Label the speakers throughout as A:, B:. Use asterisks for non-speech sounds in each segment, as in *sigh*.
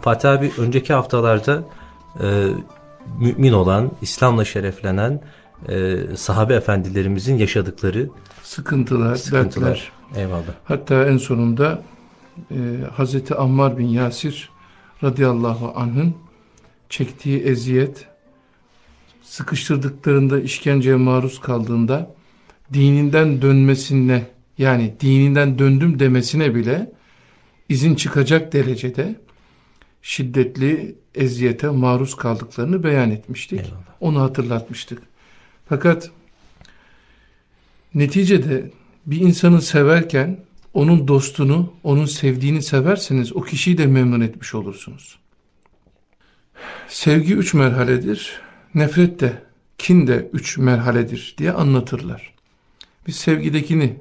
A: Fatih abi önceki haftalarda e, mümin olan, İslam'la şereflenen e, sahabe efendilerimizin yaşadıkları
B: sıkıntılar, sıkıntılar. dertler.
A: Eyvallah.
B: Hatta en sonunda e, Hazreti Ammar bin Yasir radıyallahu anh'ın çektiği eziyet, sıkıştırdıklarında işkenceye maruz kaldığında dininden dönmesine yani dininden döndüm demesine bile izin çıkacak derecede şiddetli eziyete maruz kaldıklarını beyan etmiştik. Eyvallah. Onu hatırlatmıştık. Fakat neticede bir insanı severken onun dostunu, onun sevdiğini severseniz o kişiyi de memnun etmiş olursunuz. Sevgi üç merhaledir, nefret de, kin de üç merhaledir diye anlatırlar. Biz sevgidekini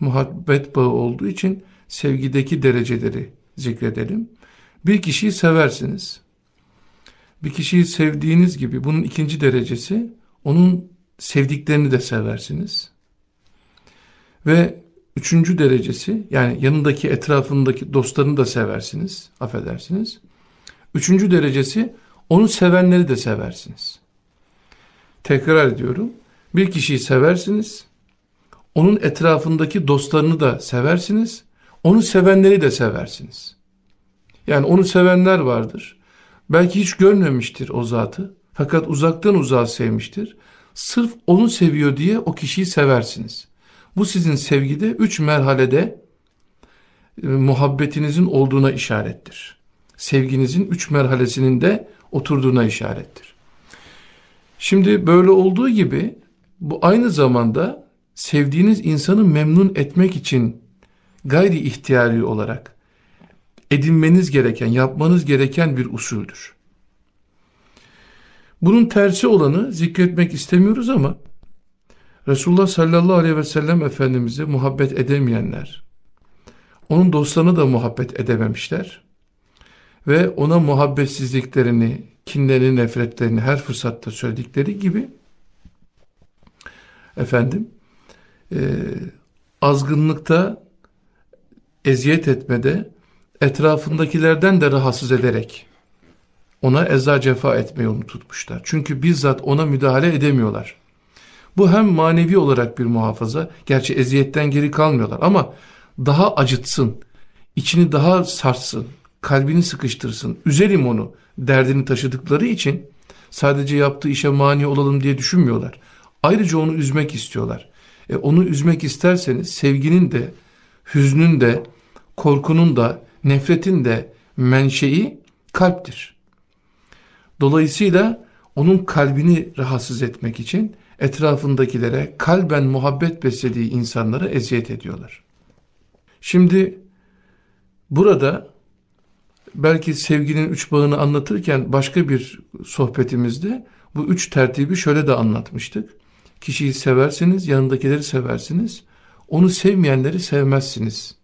B: muhabbet bağı olduğu için sevgideki dereceleri zikredelim. Bir kişiyi seversiniz. Bir kişiyi sevdiğiniz gibi bunun ikinci derecesi onun sevdiklerini de seversiniz. Ve üçüncü derecesi yani yanındaki etrafındaki dostlarını da seversiniz. Affedersiniz. Üçüncü derecesi onu sevenleri de seversiniz. Tekrar ediyorum. Bir kişiyi seversiniz. Onun etrafındaki dostlarını da seversiniz. Onu sevenleri de seversiniz. Yani onu sevenler vardır. Belki hiç görmemiştir o zatı. Fakat uzaktan uzağa sevmiştir. Sırf onu seviyor diye o kişiyi seversiniz. Bu sizin sevgide üç merhalede e, muhabbetinizin olduğuna işarettir. Sevginizin üç merhalesinin de oturduğuna işarettir. Şimdi böyle olduğu gibi bu aynı zamanda sevdiğiniz insanı memnun etmek için gayri ihtiyari olarak edinmeniz gereken, yapmanız gereken bir usuldür. Bunun tersi olanı zikretmek istemiyoruz ama Resulullah sallallahu aleyhi ve sellem Efendimiz'e muhabbet edemeyenler, onun dostlarına da muhabbet edememişler ve ona muhabbetsizliklerini, kinlerini, nefretlerini her fırsatta söyledikleri gibi efendim e, azgınlıkta eziyet etmede etrafındakilerden de rahatsız ederek ona eza cefa etmeyi onu tutmuşlar. Çünkü bizzat ona müdahale edemiyorlar. Bu hem manevi olarak bir muhafaza, gerçi eziyetten geri kalmıyorlar ama daha acıtsın, içini daha sarsın, kalbini sıkıştırsın, üzerim onu derdini taşıdıkları için sadece yaptığı işe mani olalım diye düşünmüyorlar. Ayrıca onu üzmek istiyorlar. E, onu üzmek isterseniz sevginin de, hüznün de, korkunun da, nefretin de menşei kalptir. Dolayısıyla onun kalbini rahatsız etmek için etrafındakilere kalben muhabbet beslediği insanlara eziyet ediyorlar. Şimdi burada belki sevginin üç bağını anlatırken başka bir sohbetimizde bu üç tertibi şöyle de anlatmıştık. Kişiyi seversiniz, yanındakileri seversiniz. Onu sevmeyenleri sevmezsiniz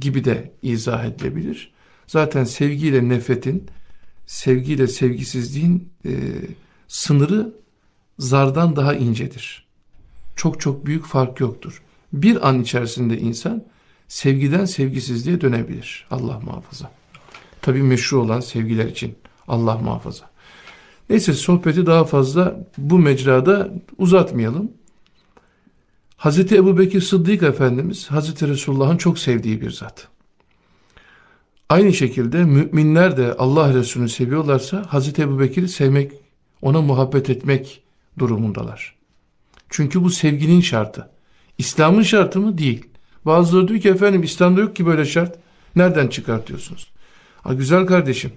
B: gibi de izah edilebilir. Zaten sevgiyle nefretin, sevgiyle sevgisizliğin e, sınırı zardan daha incedir. Çok çok büyük fark yoktur. Bir an içerisinde insan sevgiden sevgisizliğe dönebilir. Allah muhafaza. Tabi meşru olan sevgiler için. Allah muhafaza. Neyse sohbeti daha fazla bu mecrada uzatmayalım. Hazreti Ebu Bekir Sıddık Efendimiz Hazreti Resulullah'ın çok sevdiği bir zat. Aynı şekilde müminler de Allah Resulü'nü seviyorlarsa Hazreti Ebu Bekir'i sevmek, ona muhabbet etmek durumundalar. Çünkü bu sevginin şartı. İslam'ın şartı mı? Değil. Bazıları diyor ki efendim İslam'da yok ki böyle şart. Nereden çıkartıyorsunuz? Ha, güzel kardeşim.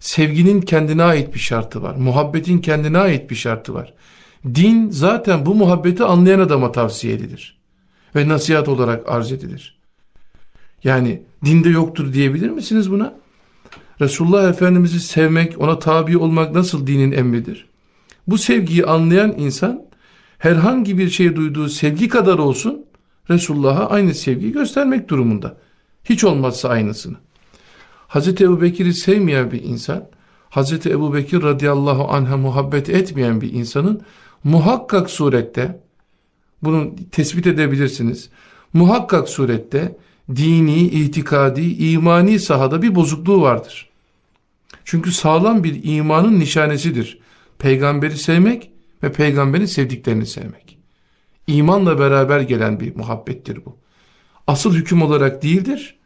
B: Sevginin kendine ait bir şartı var. Muhabbetin kendine ait bir şartı var. Din zaten bu muhabbeti anlayan adama tavsiye edilir. Ve nasihat olarak arz edilir. Yani dinde yoktur diyebilir misiniz buna? Resulullah Efendimiz'i sevmek, ona tabi olmak nasıl dinin emridir? Bu sevgiyi anlayan insan herhangi bir şey duyduğu sevgi kadar olsun Resulullah'a aynı sevgiyi göstermek durumunda. Hiç olmazsa aynısını. Hazreti Ebu Bekir'i sevmeyen bir insan, Hazreti Ebu Bekir radıyallahu anh'a muhabbet etmeyen bir insanın muhakkak surette, bunu tespit edebilirsiniz, muhakkak surette dini, itikadi, imani sahada bir bozukluğu vardır. Çünkü sağlam bir imanın nişanesidir. Peygamberi sevmek ve peygamberin sevdiklerini sevmek. İmanla beraber gelen bir muhabbettir bu. Asıl hüküm olarak değildir.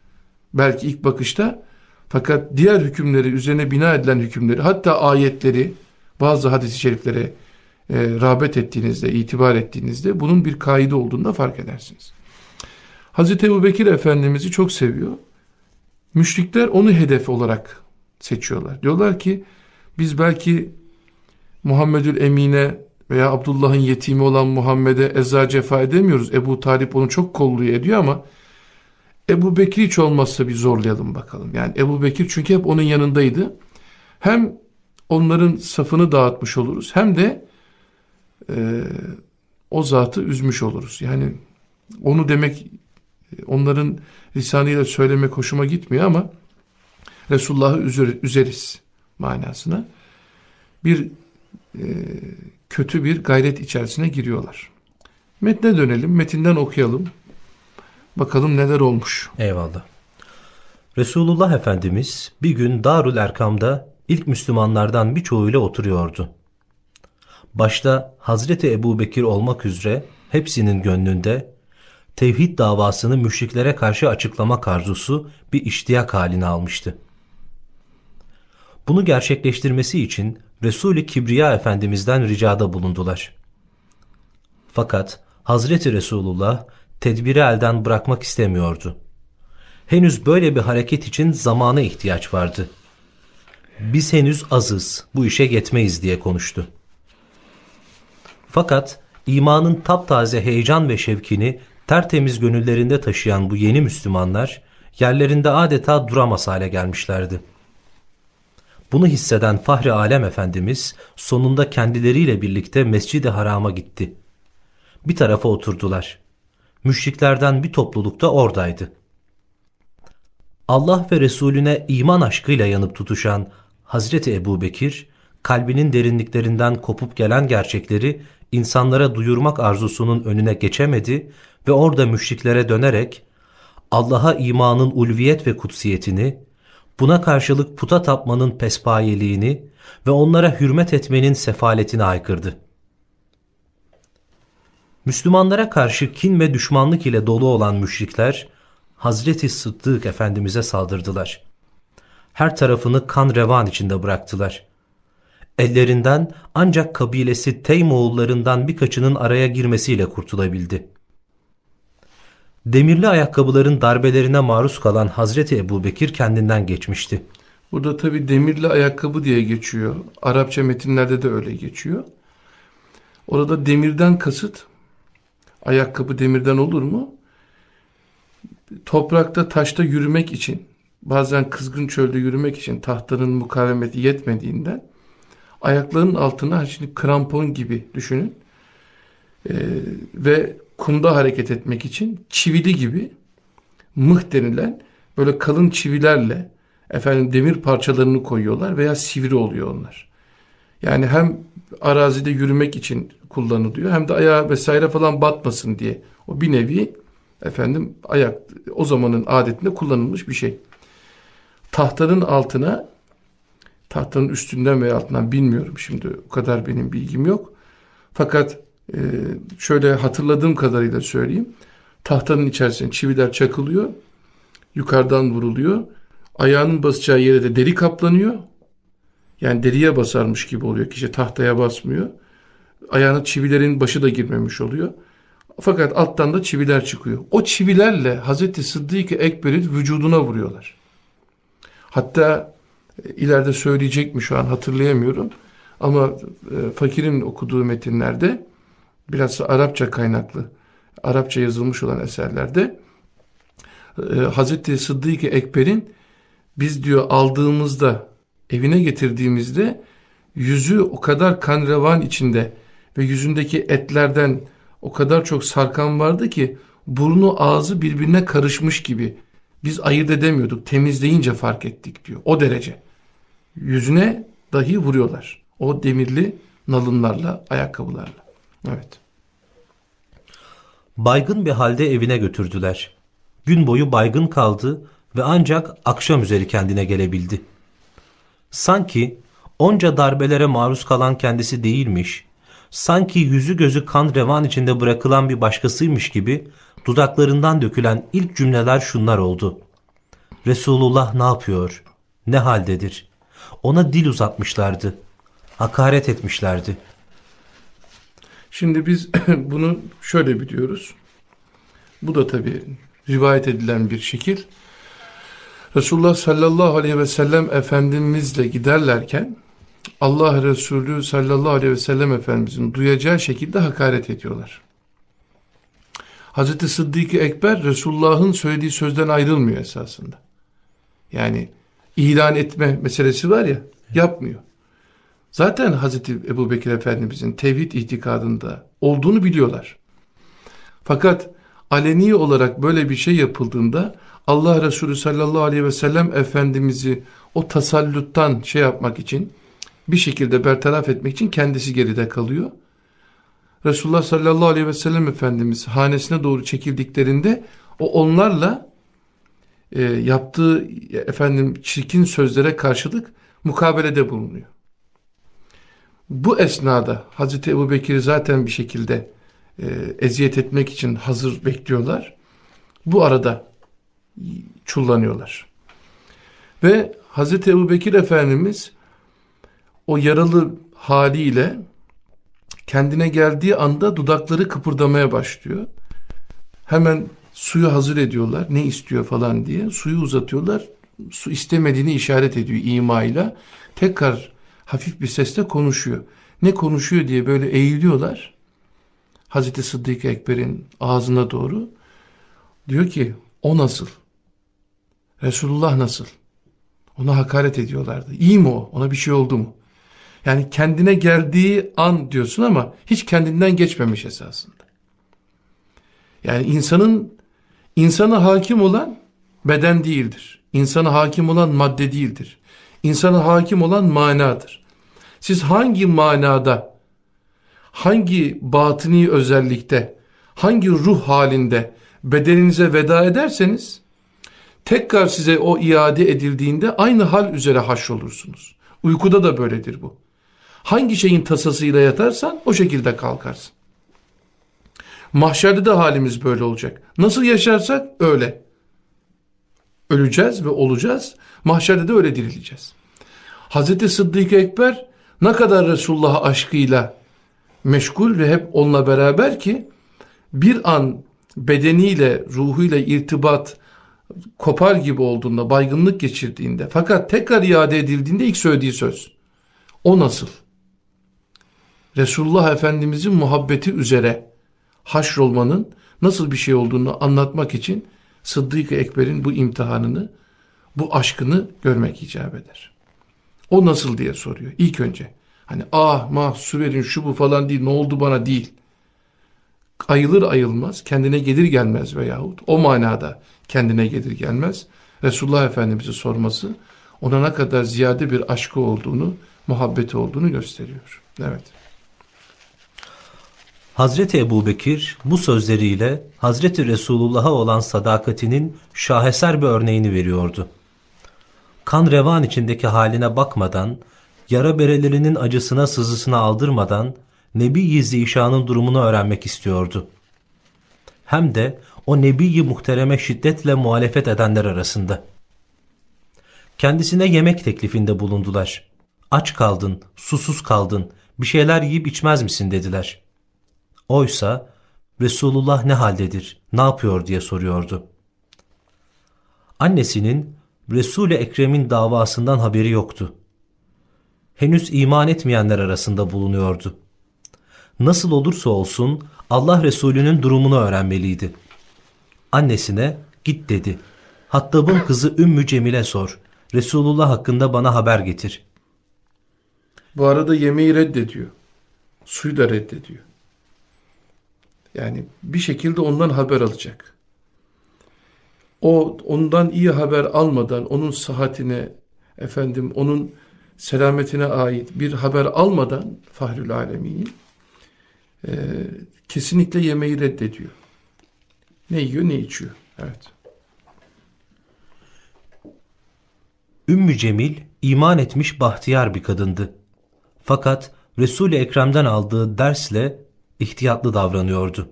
B: Belki ilk bakışta fakat diğer hükümleri üzerine bina edilen hükümleri hatta ayetleri bazı hadis-i şeriflere e, rağbet ettiğinizde, itibar ettiğinizde bunun bir kaide olduğunu da fark edersiniz. Hazreti Ebu Bekir Efendimiz'i çok seviyor. Müşrikler onu hedef olarak seçiyorlar. Diyorlar ki biz belki Muhammedül Emine veya Abdullah'ın yetimi olan Muhammed'e eza cefa edemiyoruz. Ebu Talip onu çok kolluyor ediyor ama Ebu Bekir hiç olmazsa bir zorlayalım bakalım. Yani Ebu Bekir çünkü hep onun yanındaydı. Hem onların safını dağıtmış oluruz hem de e, o zatı üzmüş oluruz. Yani onu demek onların lisanıyla söylemek hoşuma gitmiyor ama Resulullah'ı üzer, üzeriz manasına. Bir e, kötü bir gayret içerisine giriyorlar. Metne dönelim, metinden okuyalım. Bakalım neler olmuş.
A: Eyvallah. Resulullah Efendimiz bir gün Darül Erkam'da ilk Müslümanlardan birçoğuyla oturuyordu. Başta Hazreti Ebu Bekir olmak üzere hepsinin gönlünde tevhid davasını müşriklere karşı açıklamak arzusu bir iştiyak halini almıştı. Bunu gerçekleştirmesi için Resul-i Kibriya Efendimiz'den ricada bulundular. Fakat Hazreti Resulullah tedbiri elden bırakmak istemiyordu. Henüz böyle bir hareket için zamana ihtiyaç vardı. Biz henüz azız, bu işe yetmeyiz diye konuştu. Fakat imanın taptaze heyecan ve şevkini tertemiz gönüllerinde taşıyan bu yeni Müslümanlar yerlerinde adeta duramaz hale gelmişlerdi. Bunu hisseden Fahri Alem Efendimiz sonunda kendileriyle birlikte Mescid-i Haram'a gitti. Bir tarafa oturdular. Müşriklerden bir topluluk da oradaydı. Allah ve Resulüne iman aşkıyla yanıp tutuşan Hazreti Ebu Bekir, kalbinin derinliklerinden kopup gelen gerçekleri insanlara duyurmak arzusunun önüne geçemedi ve orada müşriklere dönerek Allah'a imanın ulviyet ve kutsiyetini, buna karşılık puta tapmanın pespayeliğini ve onlara hürmet etmenin sefaletini aykırdı. Müslümanlara karşı kin ve düşmanlık ile dolu olan müşrikler, Hazreti Sıddık Efendimiz'e saldırdılar. Her tarafını kan revan içinde bıraktılar. Ellerinden ancak kabilesi Teymoğullarından birkaçının araya girmesiyle kurtulabildi. Demirli ayakkabıların darbelerine maruz kalan Hazreti Ebu Bekir kendinden geçmişti.
B: Burada tabi demirli ayakkabı diye geçiyor. Arapça metinlerde de öyle geçiyor. Orada demirden kasıt, ayakkabı demirden olur mu? Toprakta, taşta yürümek için, bazen kızgın çölde yürümek için tahtanın mukavemeti yetmediğinden ayaklarının altına şimdi krampon gibi düşünün ee, ve kumda hareket etmek için çivili gibi mıh denilen böyle kalın çivilerle efendim demir parçalarını koyuyorlar veya sivri oluyor onlar. Yani hem arazide yürümek için kullanılıyor hem de ayağa vesaire falan batmasın diye. O bir nevi efendim ayak o zamanın adetinde kullanılmış bir şey. Tahtanın altına tahtanın üstünden veya altından bilmiyorum şimdi o kadar benim bilgim yok. Fakat e, şöyle hatırladığım kadarıyla söyleyeyim. Tahtanın içerisine çiviler çakılıyor. Yukarıdan vuruluyor. Ayağının basacağı yere de deri kaplanıyor. Yani deriye basarmış gibi oluyor. Kişi tahtaya basmıyor. Ayağına çivilerin başı da girmemiş oluyor. Fakat alttan da çiviler çıkıyor. O çivilerle Hazreti Sıddık-ı Ekber'in vücuduna vuruyorlar. Hatta ileride söyleyecek mi şu an hatırlayamıyorum. Ama e, fakirin okuduğu metinlerde biraz Arapça kaynaklı, Arapça yazılmış olan eserlerde e, Hazreti Sıddık-ı Ekber'in biz diyor aldığımızda evine getirdiğimizde yüzü o kadar kan revan içinde ve yüzündeki etlerden o kadar çok sarkan vardı ki burnu ağzı birbirine karışmış gibi. Biz ayırt edemiyorduk temizleyince fark ettik diyor. O derece yüzüne dahi vuruyorlar o demirli nalınlarla ayakkabılarla evet
A: Baygın bir halde evine götürdüler. Gün boyu baygın kaldı ve ancak akşam üzeri kendine gelebildi. Sanki onca darbelere maruz kalan kendisi değilmiş, sanki yüzü gözü kan revan içinde bırakılan bir başkasıymış gibi dudaklarından dökülen ilk cümleler şunlar oldu. Resulullah ne yapıyor? Ne haldedir? Ona dil uzatmışlardı. Hakaret etmişlerdi.
B: Şimdi biz *clears throat* bunu şöyle biliyoruz. Bu da tabi rivayet edilen bir şekil. Resulullah sallallahu aleyhi ve sellem Efendimizle giderlerken Allah Resulü sallallahu aleyhi ve sellem Efendimizin duyacağı şekilde hakaret ediyorlar. Hazreti Sıddık Ekber Resulullah'ın söylediği sözden ayrılmıyor esasında. Yani ilan etme meselesi var ya yapmıyor. Zaten Hazreti Ebu Bekir Efendimizin tevhid itikadında olduğunu biliyorlar. Fakat aleni olarak böyle bir şey yapıldığında Allah Resulü sallallahu aleyhi ve sellem Efendimiz'i o tasalluttan şey yapmak için bir şekilde bertaraf etmek için kendisi geride kalıyor. Resulullah sallallahu aleyhi ve sellem Efendimiz hanesine doğru çekildiklerinde o onlarla e, yaptığı efendim çirkin sözlere karşılık mukabelede bulunuyor. Bu esnada Hazreti Ebu Bekir'i zaten bir şekilde e, eziyet etmek için hazır bekliyorlar. Bu arada çullanıyorlar. Ve Hazreti Ebu Bekir Efendimiz o yaralı haliyle kendine geldiği anda dudakları kıpırdamaya başlıyor. Hemen suyu hazır ediyorlar. Ne istiyor falan diye. Suyu uzatıyorlar. Su istemediğini işaret ediyor imayla. Tekrar hafif bir sesle konuşuyor. Ne konuşuyor diye böyle eğiliyorlar. Hazreti Sıddık Ekber'in ağzına doğru. Diyor ki o nasıl? Resulullah nasıl? Ona hakaret ediyorlardı. İyi mi o? Ona bir şey oldu mu? Yani kendine geldiği an diyorsun ama hiç kendinden geçmemiş esasında. Yani insanın insana hakim olan beden değildir. İnsana hakim olan madde değildir. İnsana hakim olan manadır. Siz hangi manada, hangi batıni özellikte, hangi ruh halinde bedeninize veda ederseniz, tekrar size o iade edildiğinde aynı hal üzere haşrolursunuz. Uykuda da böyledir bu. Hangi şeyin tasasıyla yatarsan o şekilde kalkarsın. Mahşerde de halimiz böyle olacak. Nasıl yaşarsak öyle. Öleceğiz ve olacağız. Mahşerde de öyle dirileceğiz. Hazreti Sıddık Ekber ne kadar Resulullah aşkıyla meşgul ve hep onunla beraber ki bir an bedeniyle, ruhuyla irtibat kopar gibi olduğunda, baygınlık geçirdiğinde fakat tekrar iade edildiğinde ilk söylediği söz. O nasıl? Resulullah Efendimizin muhabbeti üzere haşrolmanın nasıl bir şey olduğunu anlatmak için Sıddık-ı Ekber'in bu imtihanını, bu aşkını görmek icap eder. O nasıl diye soruyor ilk önce. Hani ah mah su verin şu bu falan değil ne oldu bana değil. Ayılır ayılmaz kendine gelir gelmez veyahut o manada kendine gelir gelmez. Resulullah Efendimiz'i sorması ona ne kadar ziyade bir aşkı olduğunu, muhabbeti olduğunu gösteriyor. Evet.
A: Hazreti Ebu Bekir bu sözleriyle Hazreti Resulullah'a olan sadakatinin şaheser bir örneğini veriyordu. Kan revan içindeki haline bakmadan, yara berelerinin acısına sızısına aldırmadan Nebi-i Zişan'ın durumunu öğrenmek istiyordu. Hem de o Nebi-i Muhterem'e şiddetle muhalefet edenler arasında. Kendisine yemek teklifinde bulundular. Aç kaldın, susuz kaldın, bir şeyler yiyip içmez misin dediler. Oysa Resulullah ne haldedir, ne yapıyor diye soruyordu. Annesinin Resul-i Ekrem'in davasından haberi yoktu. Henüz iman etmeyenler arasında bulunuyordu. Nasıl olursa olsun Allah Resulü'nün durumunu öğrenmeliydi. Annesine git dedi. Hattab'ın kızı Ümmü Cemil'e sor. Resulullah hakkında bana haber getir.
B: Bu arada yemeği reddediyor. Suyu da reddediyor. Yani bir şekilde ondan haber alacak. O ondan iyi haber almadan onun sıhhatine efendim onun selametine ait bir haber almadan Fahrül Alemin e, kesinlikle yemeği reddediyor. Ne yiyor ne içiyor. Evet.
A: Ümmü Cemil iman etmiş bahtiyar bir kadındı. Fakat Resul-i Ekrem'den aldığı dersle ihtiyatlı davranıyordu.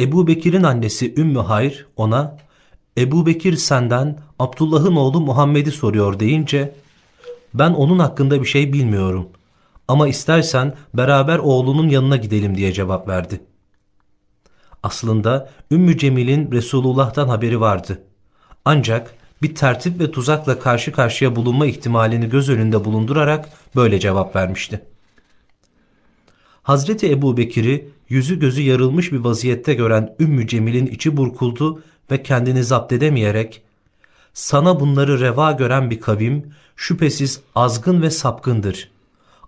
A: Ebu Bekir'in annesi Ümmü Hayr ona Ebu Bekir senden Abdullah'ın oğlu Muhammed'i soruyor deyince ben onun hakkında bir şey bilmiyorum ama istersen beraber oğlunun yanına gidelim diye cevap verdi. Aslında Ümmü Cemil'in Resulullah'tan haberi vardı. Ancak bir tertip ve tuzakla karşı karşıya bulunma ihtimalini göz önünde bulundurarak böyle cevap vermişti. Hazreti Ebu Bekir'i yüzü gözü yarılmış bir vaziyette gören Ümmü Cemil'in içi burkuldu ve kendini zapt edemeyerek sana bunları reva gören bir kavim şüphesiz azgın ve sapkındır.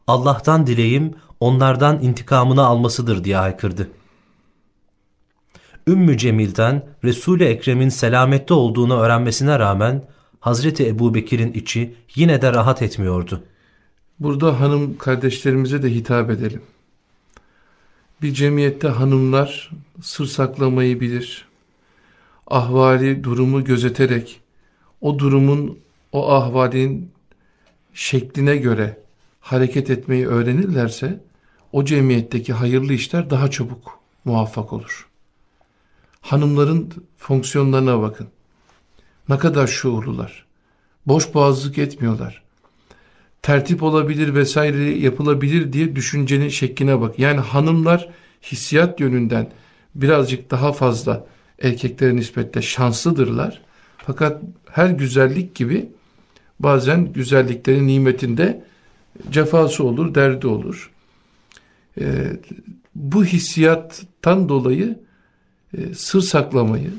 A: Allah'tan dileyim onlardan intikamını almasıdır diye haykırdı. Ümmü Cemil'den Resul-i Ekrem'in selamette olduğunu öğrenmesine rağmen Hazreti Ebu Bekir'in içi yine de rahat etmiyordu.
B: Burada hanım kardeşlerimize de hitap edelim. Bir cemiyette hanımlar sır saklamayı bilir. Ahvali, durumu gözeterek o durumun, o ahvalin şekline göre hareket etmeyi öğrenirlerse o cemiyetteki hayırlı işler daha çabuk muvaffak olur. Hanımların fonksiyonlarına bakın. Ne kadar şuurlular. Boş boğazlık etmiyorlar. Tertip olabilir vesaire yapılabilir diye düşüncenin şekline bak. Yani hanımlar hissiyat yönünden birazcık daha fazla erkeklere nispetle şanslıdırlar. Fakat her güzellik gibi bazen güzelliklerin nimetinde cefası olur, derdi olur. Ee, bu hissiyattan dolayı e, sır saklamayı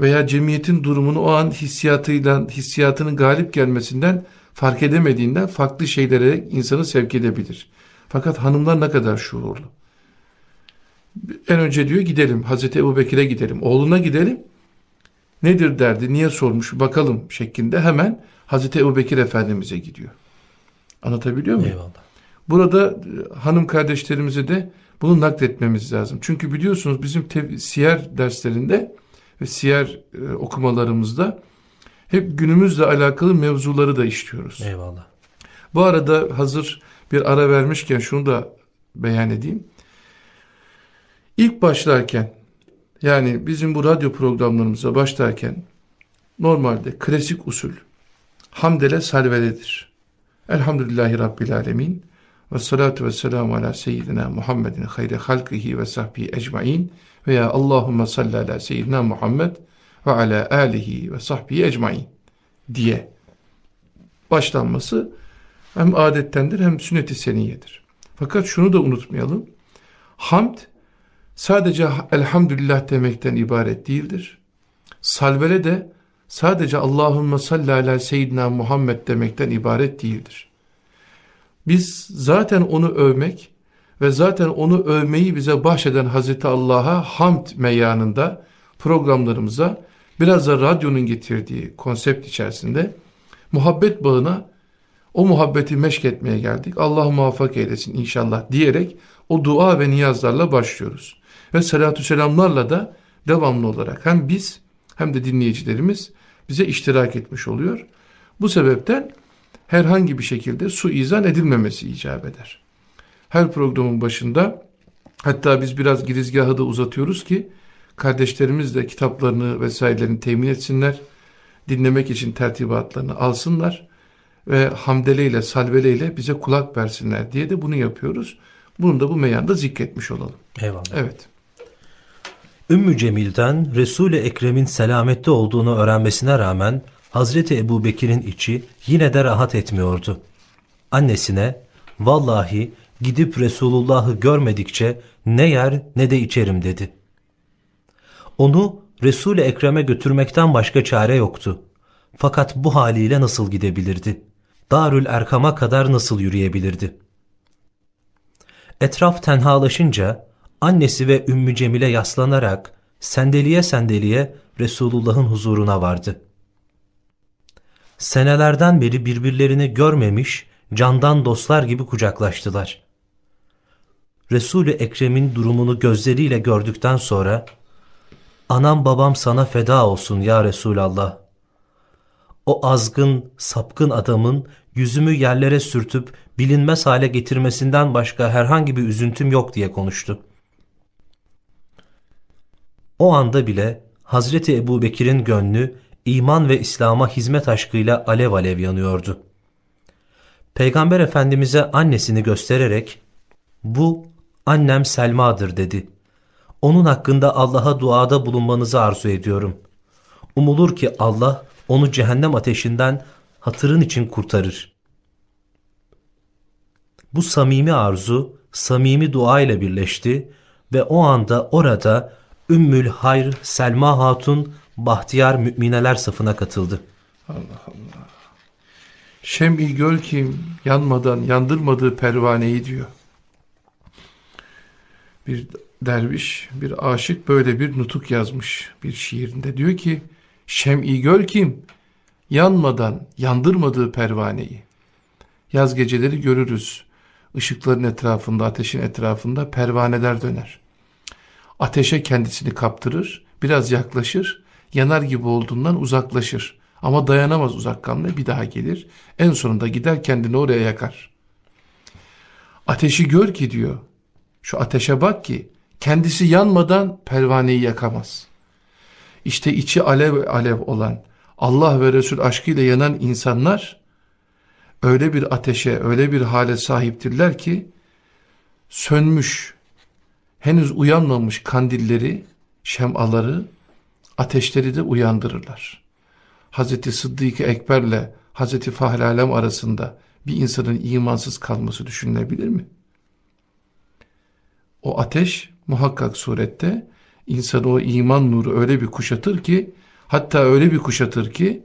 B: veya cemiyetin durumunu o an hissiyatıyla hissiyatının galip gelmesinden fark edemediğinden farklı şeylere insanı sevk edebilir. Fakat hanımlar ne kadar şuurlu. En önce diyor gidelim Hazreti Ebu Bekir'e gidelim. Oğluna gidelim. Nedir derdi, niye sormuş bakalım şeklinde hemen Hazreti Ebu Bekir Efendimiz'e gidiyor. Anlatabiliyor muyum?
A: Eyvallah.
B: Burada e, hanım kardeşlerimize de bunu nakletmemiz lazım. Çünkü biliyorsunuz bizim siyer derslerinde ve siyer e, okumalarımızda hep günümüzle alakalı mevzuları da işliyoruz.
A: Eyvallah.
B: Bu arada hazır bir ara vermişken şunu da beyan edeyim. İlk başlarken yani bizim bu radyo programlarımıza başlarken normalde klasik usul hamdele salveledir. Elhamdülillahi Rabbil Alemin ve salatu ve selamu ala seyyidina Muhammedin hayri halkihi ve sahbihi ecmain veya Allahümme salli ala seyyidina Muhammed ve ala alihi ve sahbihi ecmain diye başlanması hem adettendir hem sünnet-i seniyedir. Fakat şunu da unutmayalım. Hamd sadece elhamdülillah demekten ibaret değildir. Salvele de sadece Allahümme salli ala seyyidina Muhammed demekten ibaret değildir. Biz zaten onu övmek ve zaten onu övmeyi bize bahşeden Hazreti Allah'a hamd meyanında programlarımıza biraz da radyonun getirdiği konsept içerisinde muhabbet bağına o muhabbeti meşk etmeye geldik. Allah muvaffak eylesin inşallah diyerek o dua ve niyazlarla başlıyoruz. Ve salatü selamlarla da devamlı olarak hem biz hem de dinleyicilerimiz bize iştirak etmiş oluyor. Bu sebepten herhangi bir şekilde su izan edilmemesi icap eder. Her programın başında hatta biz biraz girizgahı da uzatıyoruz ki kardeşlerimiz de kitaplarını vesairelerini temin etsinler. Dinlemek için tertibatlarını alsınlar ve hamdeleyle salveleyle bize kulak versinler diye de bunu yapıyoruz. Bunu da bu meyanda zikretmiş olalım.
A: Eyvallah.
B: Evet.
A: Ümmü Cemil'den Resul-i Ekrem'in selamette olduğunu öğrenmesine rağmen Hazreti Ebu Bekir'in içi yine de rahat etmiyordu. Annesine vallahi gidip Resulullah'ı görmedikçe ne yer ne de içerim dedi. Onu Resul-i Ekrem'e götürmekten başka çare yoktu. Fakat bu haliyle nasıl gidebilirdi? Darül Erkam'a kadar nasıl yürüyebilirdi? Etraf tenhalaşınca annesi ve Ümmü Cemile yaslanarak sendeliye sendeliye Resulullah'ın huzuruna vardı. Senelerden beri birbirlerini görmemiş, candan dostlar gibi kucaklaştılar. Resul-i Ekrem'in durumunu gözleriyle gördükten sonra, ''Anam babam sana feda olsun ya Resulallah. o azgın, sapkın adamın yüzümü yerlere sürtüp bilinmez hale getirmesinden başka herhangi bir üzüntüm yok diye konuştu. O anda bile Hazreti Ebu Bekir'in gönlü iman ve İslam'a hizmet aşkıyla alev alev yanıyordu. Peygamber Efendimiz'e annesini göstererek bu annem Selma'dır dedi. Onun hakkında Allah'a duada bulunmanızı arzu ediyorum. Umulur ki Allah onu cehennem ateşinden hatırın için kurtarır. Bu samimi arzu, samimi dua ile birleşti ve o anda orada Ümmül Hayr Selma Hatun bahtiyar mümineler safına katıldı.
B: Allah Allah. Şem-i göl kim yanmadan yandırmadığı pervaneyi diyor. Bir derviş, bir aşık böyle bir nutuk yazmış bir şiirinde. Diyor ki Şem-i göl kim yanmadan yandırmadığı pervaneyi. Yaz geceleri görürüz. Işıkların etrafında, ateşin etrafında pervaneler döner. Ateşe kendisini kaptırır, biraz yaklaşır, yanar gibi olduğundan uzaklaşır. Ama dayanamaz uzak kalmaya bir daha gelir. En sonunda gider kendini oraya yakar. Ateşi gör ki diyor. Şu ateşe bak ki kendisi yanmadan pervaneyi yakamaz. İşte içi alev alev olan Allah ve Resul aşkıyla yanan insanlar öyle bir ateşe öyle bir hale sahiptirler ki sönmüş henüz uyanmamış kandilleri şemaları ateşleri de uyandırırlar. Hazreti Sıddık Ekber'le Hazreti Fahri Alem arasında bir insanın imansız kalması düşünülebilir mi? O ateş muhakkak surette insanı o iman nuru öyle bir kuşatır ki hatta öyle bir kuşatır ki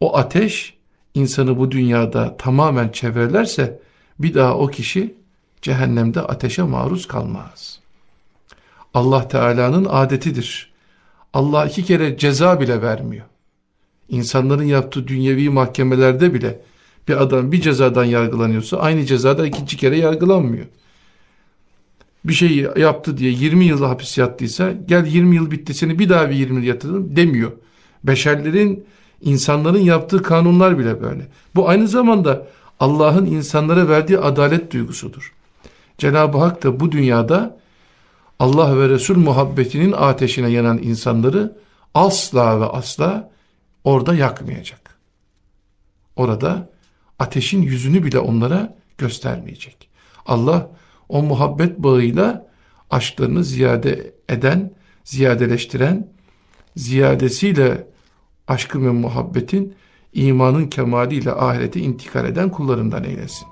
B: o ateş insanı bu dünyada tamamen çevrelerse bir daha o kişi cehennemde ateşe maruz kalmaz. Allah Teala'nın adetidir. Allah iki kere ceza bile vermiyor. İnsanların yaptığı dünyevi mahkemelerde bile bir adam bir cezadan yargılanıyorsa aynı cezada ikinci kere yargılanmıyor. Bir şey yaptı diye 20 yıl hapis yattıysa gel 20 yıl bitti seni bir daha bir 20 yıl yatıralım demiyor. Beşerlerin insanların yaptığı kanunlar bile böyle. Bu aynı zamanda Allah'ın insanlara verdiği adalet duygusudur. Cenab-ı Hak da bu dünyada Allah ve Resul muhabbetinin ateşine yanan insanları asla ve asla orada yakmayacak. Orada ateşin yüzünü bile onlara göstermeyecek. Allah o muhabbet bağıyla aşklarını ziyade eden, ziyadeleştiren, ziyadesiyle aşkın ve muhabbetin imanın kemaliyle ahirete intikal eden kullarından eylesin.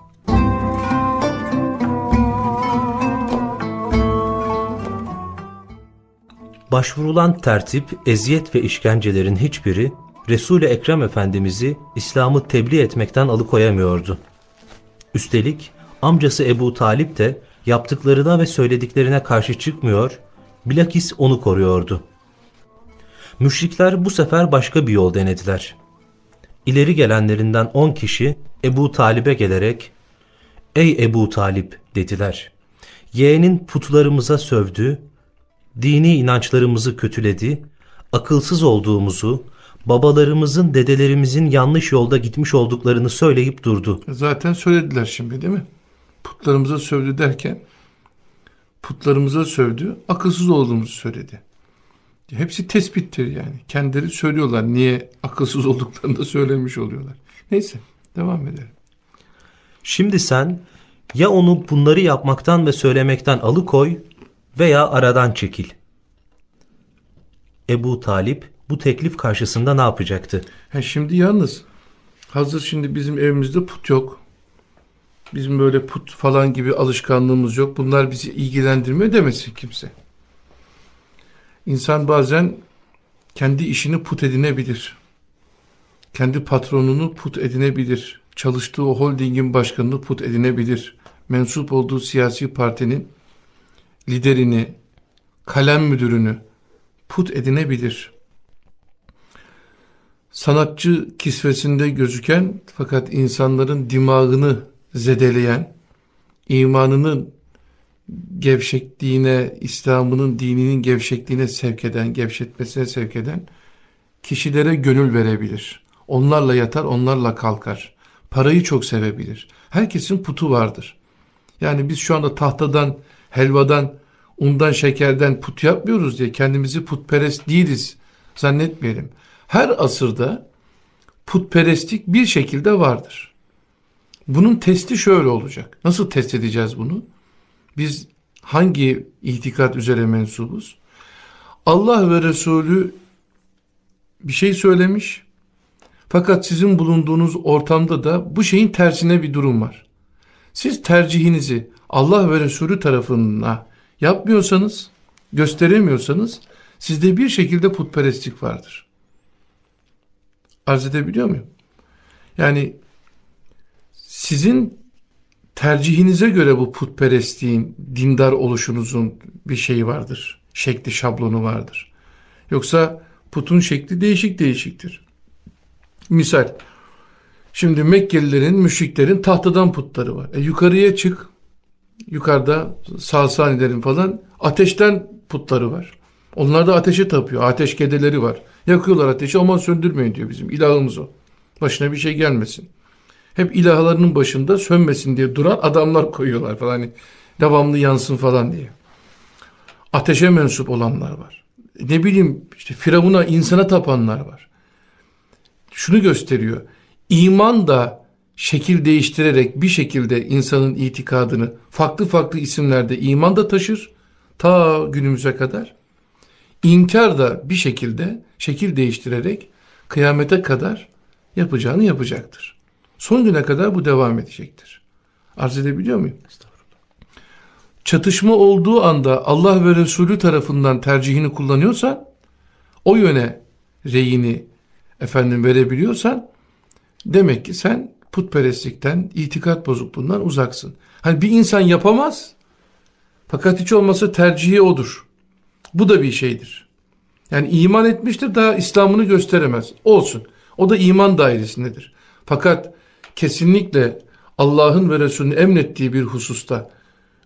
A: Başvurulan tertip, eziyet ve işkencelerin hiçbiri Resul-i Ekrem Efendimiz'i İslam'ı tebliğ etmekten alıkoyamıyordu. Üstelik amcası Ebu Talip de yaptıklarına ve söylediklerine karşı çıkmıyor, bilakis onu koruyordu. Müşrikler bu sefer başka bir yol denediler. İleri gelenlerinden on kişi Ebu Talip'e gelerek ''Ey Ebu Talip'' dediler. ''Yeğenin putlarımıza sövdü, dini inançlarımızı kötüledi, akılsız olduğumuzu, babalarımızın, dedelerimizin yanlış yolda gitmiş olduklarını söyleyip durdu.
B: Zaten söylediler şimdi değil mi? Putlarımıza sövdü derken putlarımıza sövdü, akılsız olduğumuzu söyledi. Hepsi tespittir yani. Kendileri söylüyorlar niye akılsız olduklarını da söylemiş oluyorlar. Neyse devam edelim.
A: Şimdi sen ya onu bunları yapmaktan ve söylemekten alıkoy veya aradan çekil. Ebu Talip bu teklif karşısında ne yapacaktı?
B: He şimdi yalnız hazır şimdi bizim evimizde put yok. Bizim böyle put falan gibi alışkanlığımız yok. Bunlar bizi ilgilendirmiyor demesin kimse. İnsan bazen kendi işini put edinebilir. Kendi patronunu put edinebilir. Çalıştığı holdingin başkanını put edinebilir. Mensup olduğu siyasi partinin liderini, kalem müdürünü put edinebilir. Sanatçı kisvesinde gözüken fakat insanların dimağını zedeleyen, imanının gevşekliğine, İslam'ının dininin gevşekliğine sevk eden, gevşetmesine sevk eden kişilere gönül verebilir. Onlarla yatar, onlarla kalkar. Parayı çok sevebilir. Herkesin putu vardır. Yani biz şu anda tahtadan, helvadan, undan, şekerden put yapmıyoruz diye kendimizi putperest değiliz zannetmeyelim. Her asırda putperestlik bir şekilde vardır. Bunun testi şöyle olacak. Nasıl test edeceğiz bunu? Biz hangi itikat üzere mensubuz? Allah ve Resulü bir şey söylemiş. Fakat sizin bulunduğunuz ortamda da bu şeyin tersine bir durum var. Siz tercihinizi Allah ve Resulü tarafına yapmıyorsanız, gösteremiyorsanız sizde bir şekilde putperestlik vardır. Arz edebiliyor muyum? Yani sizin tercihinize göre bu putperestliğin, dindar oluşunuzun bir şeyi vardır. Şekli, şablonu vardır. Yoksa putun şekli değişik değişiktir. Misal, şimdi Mekkelilerin, müşriklerin tahtadan putları var. E yukarıya çık, yukarıda Sasanilerin falan ateşten putları var. Onlar da ateşe tapıyor. Ateş kedeleri var. Yakıyorlar ateşi aman söndürmeyin diyor bizim ilahımız o. Başına bir şey gelmesin. Hep ilahlarının başında sönmesin diye duran adamlar koyuyorlar falan. Hani devamlı yansın falan diye. Ateşe mensup olanlar var. Ne bileyim işte Firavun'a insana tapanlar var. Şunu gösteriyor. İman da şekil değiştirerek bir şekilde insanın itikadını farklı farklı isimlerde iman da taşır ta günümüze kadar. İnkar da bir şekilde şekil değiştirerek kıyamete kadar yapacağını yapacaktır. Son güne kadar bu devam edecektir. Arz edebiliyor muyum? Çatışma olduğu anda Allah ve Resulü tarafından tercihini kullanıyorsan, o yöne reyini efendim verebiliyorsan, demek ki sen putperestlikten, itikat bozukluğundan uzaksın. Hani bir insan yapamaz, fakat hiç olmasa tercihi odur. Bu da bir şeydir. Yani iman etmiştir daha İslam'ını gösteremez. Olsun. O da iman dairesindedir. Fakat kesinlikle Allah'ın ve Resulünün emrettiği bir hususta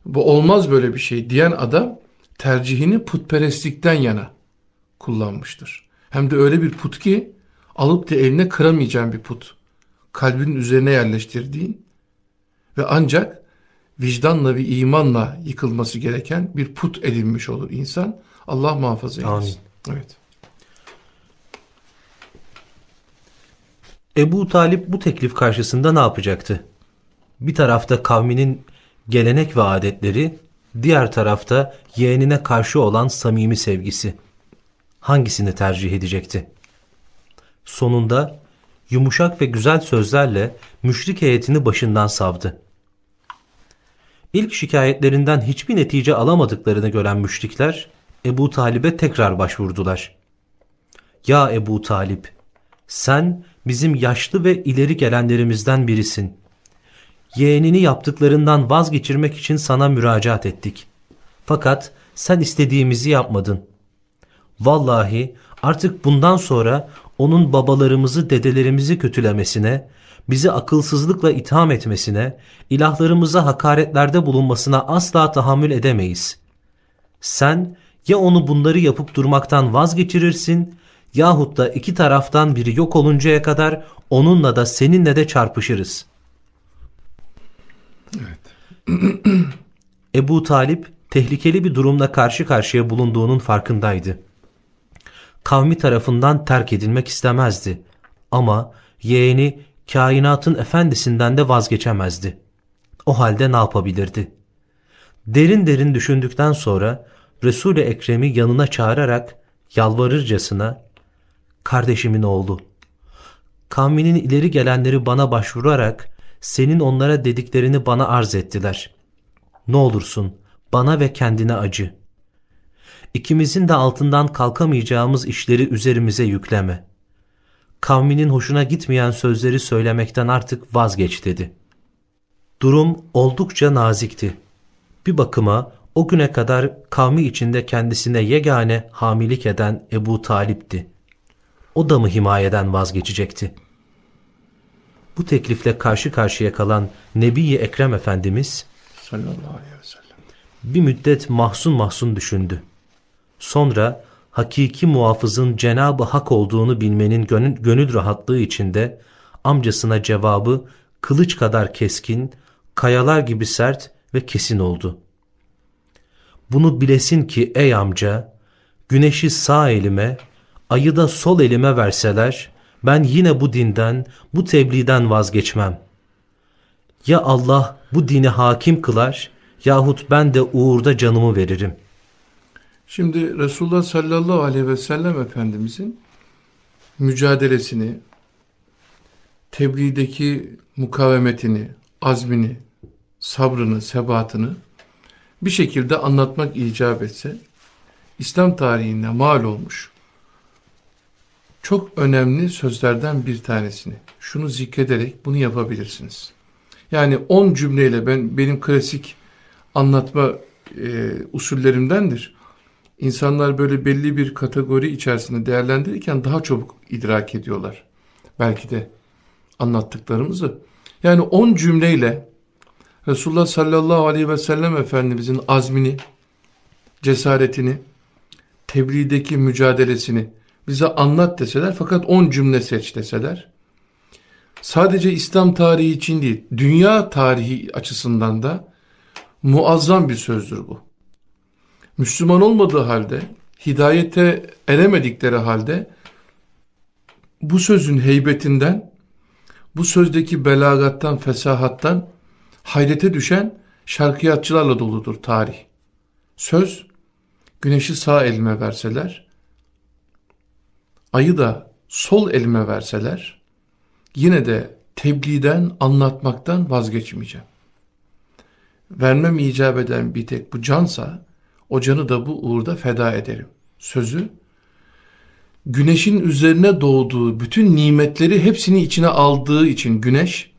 B: bu olmaz böyle bir şey diyen adam tercihini putperestlikten yana kullanmıştır. Hem de öyle bir put ki alıp da eline kıramayacağın bir put. Kalbinin üzerine yerleştirdiğin ve ancak vicdanla ve imanla yıkılması gereken bir put edinmiş olur insan. Allah muhafaza eylesin. Amin. Evet.
A: Ebu Talip bu teklif karşısında ne yapacaktı? Bir tarafta kavminin gelenek ve adetleri, diğer tarafta yeğenine karşı olan samimi sevgisi. Hangisini tercih edecekti? Sonunda yumuşak ve güzel sözlerle müşrik heyetini başından savdı. İlk şikayetlerinden hiçbir netice alamadıklarını gören müşrikler Ebu Talib'e tekrar başvurdular. Ya Ebu Talip, sen bizim yaşlı ve ileri gelenlerimizden birisin. Yeğenini yaptıklarından vazgeçirmek için sana müracaat ettik. Fakat sen istediğimizi yapmadın. Vallahi artık bundan sonra onun babalarımızı dedelerimizi kötülemesine, bizi akılsızlıkla itham etmesine, ilahlarımıza hakaretlerde bulunmasına asla tahammül edemeyiz. Sen ya onu bunları yapıp durmaktan vazgeçirirsin yahut da iki taraftan biri yok oluncaya kadar onunla da seninle de çarpışırız. Evet. *clears throat* Ebu Talip tehlikeli bir durumla karşı karşıya bulunduğunun farkındaydı. Kavmi tarafından terk edilmek istemezdi ama yeğeni kainatın efendisinden de vazgeçemezdi. O halde ne yapabilirdi? Derin derin düşündükten sonra Resul-i Ekrem'i yanına çağırarak yalvarırcasına kardeşimin oğlu kavminin ileri gelenleri bana başvurarak senin onlara dediklerini bana arz ettiler. Ne olursun bana ve kendine acı. İkimizin de altından kalkamayacağımız işleri üzerimize yükleme. Kavminin hoşuna gitmeyen sözleri söylemekten artık vazgeç dedi. Durum oldukça nazikti. Bir bakıma o güne kadar kavmi içinde kendisine yegane hamilik eden Ebu Talip'ti. O da mı himayeden vazgeçecekti? Bu teklifle karşı karşıya kalan Nebi-i Ekrem Efendimiz sallallahu aleyhi ve sellem bir müddet mahzun mahzun düşündü. Sonra hakiki muhafızın Cenab-ı Hak olduğunu bilmenin gönül, gönül rahatlığı içinde amcasına cevabı kılıç kadar keskin, kayalar gibi sert ve kesin oldu. Bunu bilesin ki ey amca, güneşi sağ elime, ayı da sol elime verseler, ben yine bu dinden, bu tebliğden vazgeçmem. Ya Allah bu dini hakim kılar, yahut ben de uğurda canımı veririm.
B: Şimdi Resulullah sallallahu aleyhi ve sellem Efendimizin mücadelesini, tebliğdeki mukavemetini, azmini, sabrını, sebatını bir şekilde anlatmak icap etse, İslam tarihinde mal olmuş çok önemli sözlerden bir tanesini, şunu zikrederek bunu yapabilirsiniz. Yani 10 cümleyle ben benim klasik anlatma e, usullerimdendir. İnsanlar böyle belli bir kategori içerisinde değerlendirirken daha çabuk idrak ediyorlar. Belki de anlattıklarımızı. Yani 10 cümleyle Resulullah sallallahu aleyhi ve sellem Efendimizin azmini, cesaretini, tebliğdeki mücadelesini bize anlat deseler fakat 10 cümle seç deseler sadece İslam tarihi için değil dünya tarihi açısından da muazzam bir sözdür bu. Müslüman olmadığı halde hidayete eremedikleri halde bu sözün heybetinden bu sözdeki belagattan fesahattan hayrete düşen şarkiyatçılarla doludur tarih. Söz güneşi sağ elime verseler ayı da sol elime verseler yine de tebliğden, anlatmaktan vazgeçmeyeceğim. Vermem icap eden bir tek bu cansa o canı da bu uğurda feda ederim. Sözü güneşin üzerine doğduğu bütün nimetleri hepsini içine aldığı için güneş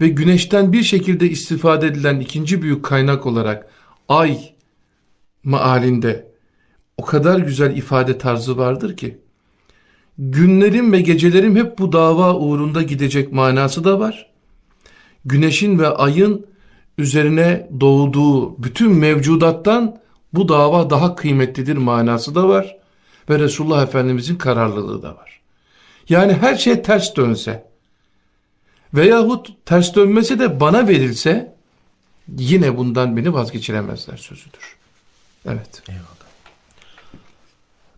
B: ve güneşten bir şekilde istifade edilen ikinci büyük kaynak olarak ay maalinde o kadar güzel ifade tarzı vardır ki günlerim ve gecelerim hep bu dava uğrunda gidecek manası da var. Güneşin ve ayın üzerine doğduğu bütün mevcudattan bu dava daha kıymetlidir manası da var. Ve Resulullah Efendimizin kararlılığı da var. Yani her şey ters dönse veyahut ters dönmesi de bana verilse yine bundan beni vazgeçiremezler sözüdür. Evet. Eyvallah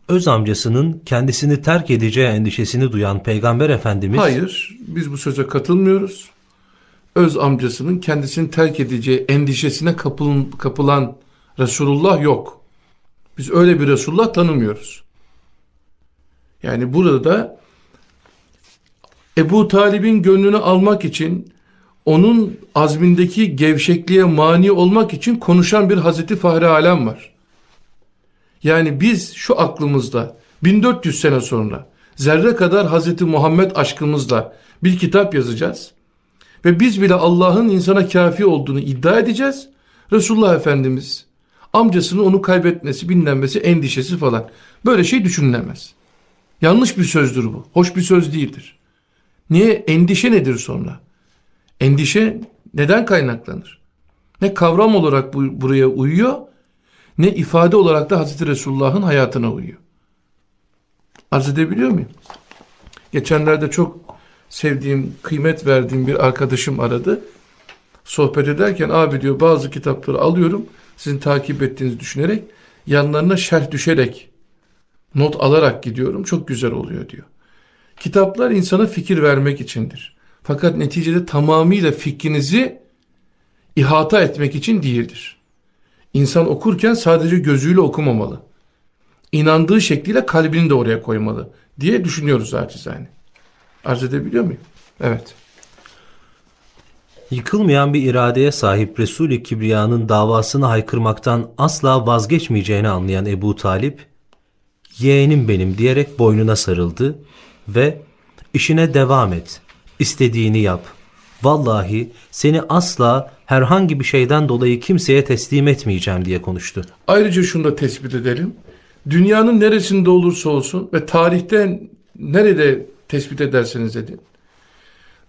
A: öz amcasının kendisini terk edeceği endişesini duyan Peygamber Efendimiz
B: Hayır, biz bu söze katılmıyoruz. Öz amcasının kendisini terk edeceği endişesine kapılan, kapılan Resulullah yok. Biz öyle bir Resulullah tanımıyoruz. Yani burada Ebu Talib'in gönlünü almak için onun azmindeki gevşekliğe mani olmak için konuşan bir Hazreti Fahri Alem var. Yani biz şu aklımızda 1400 sene sonra zerre kadar Hazreti Muhammed aşkımızla bir kitap yazacağız. Ve biz bile Allah'ın insana kafi olduğunu iddia edeceğiz. Resulullah Efendimiz amcasının onu kaybetmesi, bilinmesi, endişesi falan. Böyle şey düşünülemez. Yanlış bir sözdür bu. Hoş bir söz değildir. Niye? Endişe nedir sonra? Endişe neden kaynaklanır? Ne kavram olarak bu, buraya uyuyor ne ifade olarak da Hazreti Resulullah'ın hayatına uyuyor. Arz edebiliyor muyum? Geçenlerde çok sevdiğim, kıymet verdiğim bir arkadaşım aradı. Sohbet ederken abi diyor bazı kitapları alıyorum sizin takip ettiğinizi düşünerek yanlarına şerh düşerek not alarak gidiyorum. Çok güzel oluyor diyor. Kitaplar insana fikir vermek içindir. Fakat neticede tamamıyla fikrinizi ihata etmek için değildir. İnsan okurken sadece gözüyle okumamalı. İnandığı şekliyle kalbini de oraya koymalı diye düşünüyoruz acizane. Arz edebiliyor muyum? Evet.
A: Yıkılmayan bir iradeye sahip Resul-i Kibriya'nın davasını haykırmaktan asla vazgeçmeyeceğini anlayan Ebu Talip, yeğenim benim diyerek boynuna sarıldı ve işine devam et, istediğini yap. Vallahi seni asla herhangi bir şeyden dolayı kimseye teslim etmeyeceğim diye konuştu.
B: Ayrıca şunu da tespit edelim. Dünyanın neresinde olursa olsun ve tarihten nerede tespit ederseniz edin.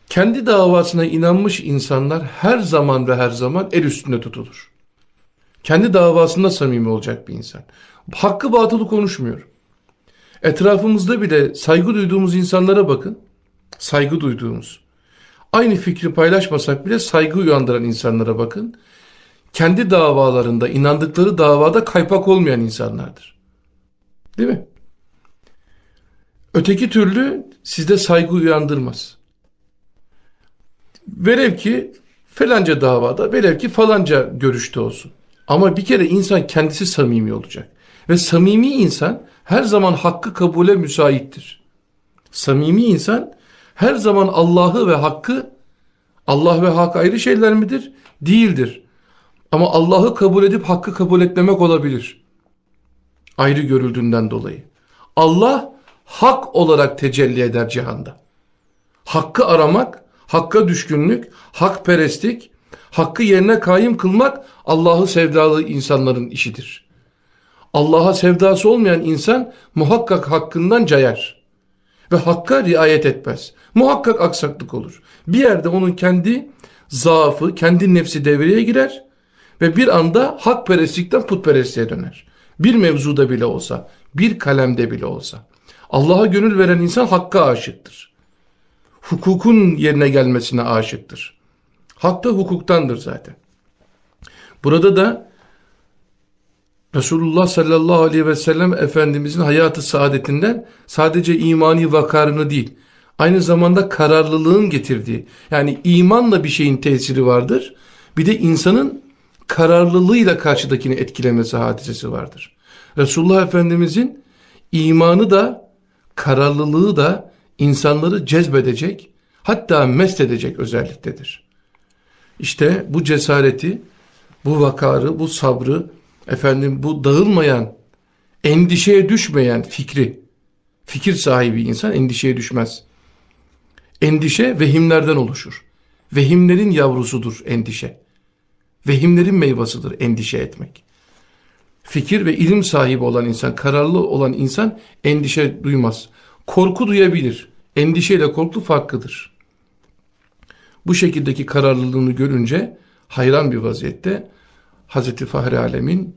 B: Kendi davasına inanmış insanlar her zaman ve her zaman el üstünde tutulur. Kendi davasında samimi olacak bir insan. Hakkı batılı konuşmuyor. Etrafımızda bile saygı duyduğumuz insanlara bakın. Saygı duyduğumuz. Aynı fikri paylaşmasak bile saygı uyandıran insanlara bakın. Kendi davalarında, inandıkları davada kaypak olmayan insanlardır. Değil mi? Öteki türlü sizde saygı uyandırmaz. Velev ki falanca davada, velev ki falanca görüşte olsun. Ama bir kere insan kendisi samimi olacak. Ve samimi insan her zaman hakkı kabule müsaittir. Samimi insan her zaman Allah'ı ve hakkı, Allah ve hak ayrı şeyler midir? Değildir. Ama Allah'ı kabul edip hakkı kabul etmemek olabilir. Ayrı görüldüğünden dolayı. Allah hak olarak tecelli eder cihanda. Hakkı aramak, hakka düşkünlük, hakperestlik, hakkı yerine kaim kılmak Allah'ı sevdalı insanların işidir. Allah'a sevdası olmayan insan muhakkak hakkından cayar. Ve hakka riayet etmez. Muhakkak aksaklık olur. Bir yerde onun kendi zaafı, kendi nefsi devreye girer ve bir anda hakperestlikten putperestliğe döner. Bir mevzuda bile olsa, bir kalemde bile olsa. Allah'a gönül veren insan hakka aşıktır. Hukukun yerine gelmesine aşıktır. Hak da hukuktandır zaten. Burada da Resulullah sallallahu aleyhi ve sellem Efendimizin hayatı saadetinden sadece imani vakarını değil, aynı zamanda kararlılığın getirdiği, yani imanla bir şeyin tesiri vardır, bir de insanın kararlılığıyla karşıdakini etkilemesi hadisesi vardır. Resulullah Efendimizin imanı da, kararlılığı da insanları cezbedecek, hatta mest edecek özelliktedir. İşte bu cesareti, bu vakarı, bu sabrı, efendim bu dağılmayan, endişeye düşmeyen fikri, fikir sahibi insan endişeye düşmez. Endişe vehimlerden oluşur. Vehimlerin yavrusudur endişe. Vehimlerin meyvasıdır endişe etmek. Fikir ve ilim sahibi olan insan, kararlı olan insan endişe duymaz. Korku duyabilir. Endişe ile korku farklıdır. Bu şekildeki kararlılığını görünce hayran bir vaziyette Hazreti Fahri Alemin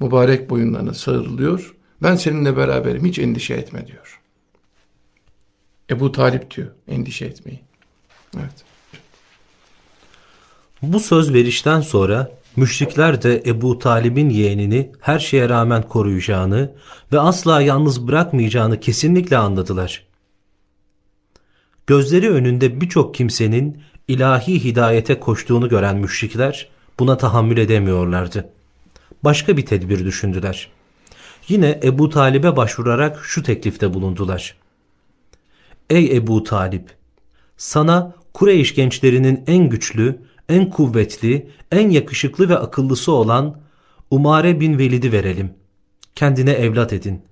B: mübarek boyunlarına sarılıyor. Ben seninle beraberim hiç endişe etme diyor. Ebu Talip diyor endişe etmeyi. Evet.
A: Bu söz verişten sonra müşrikler de Ebu Talib'in yeğenini her şeye rağmen koruyacağını ve asla yalnız bırakmayacağını kesinlikle anladılar. Gözleri önünde birçok kimsenin ilahi hidayete koştuğunu gören müşrikler buna tahammül edemiyorlardı. Başka bir tedbir düşündüler. Yine Ebu Talib'e başvurarak şu teklifte bulundular. Ey Ebu Talip! Sana Kureyş gençlerinin en güçlü, en kuvvetli, en yakışıklı ve akıllısı olan Umare bin Velid'i verelim. Kendine evlat edin.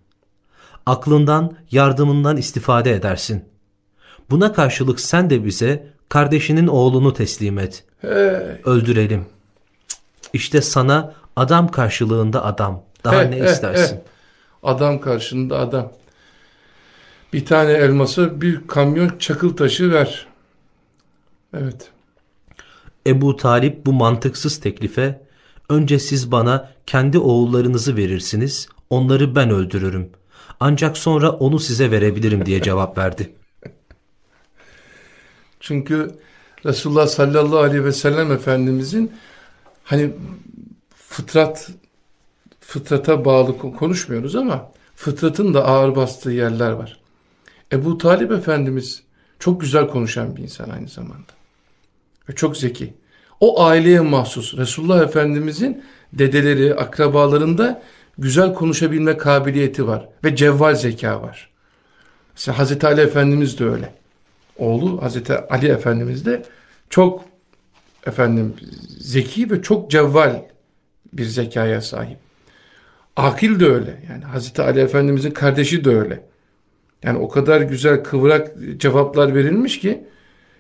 A: Aklından, yardımından istifade edersin. Buna karşılık sen de bize kardeşinin oğlunu teslim et.
B: Hey.
A: Öldürelim. İşte sana adam karşılığında adam. Daha
B: He,
A: ne
B: he,
A: istersin?
B: he. Adam karşında adam. Bir tane elması bir kamyon çakıl taşı ver. Evet.
A: Ebu Talip bu mantıksız teklife önce siz bana kendi oğullarınızı verirsiniz, onları ben öldürürüm. Ancak sonra onu size verebilirim diye cevap verdi. *laughs*
B: Çünkü Resulullah sallallahu aleyhi ve sellem Efendimizin hani fıtrat fıtrata bağlı konuşmuyoruz ama fıtratın da ağır bastığı yerler var. Ebu Talip Efendimiz çok güzel konuşan bir insan aynı zamanda. Ve çok zeki. O aileye mahsus Resulullah Efendimizin dedeleri, akrabalarında güzel konuşabilme kabiliyeti var. Ve cevval zeka var. Mesela Hazreti Ali Efendimiz de öyle. Oğlu Hazreti Ali Efendimiz de çok efendim zeki ve çok cevval bir zekaya sahip. Akil de öyle. Yani Hazreti Ali Efendimizin kardeşi de öyle. Yani o kadar güzel kıvrak cevaplar verilmiş ki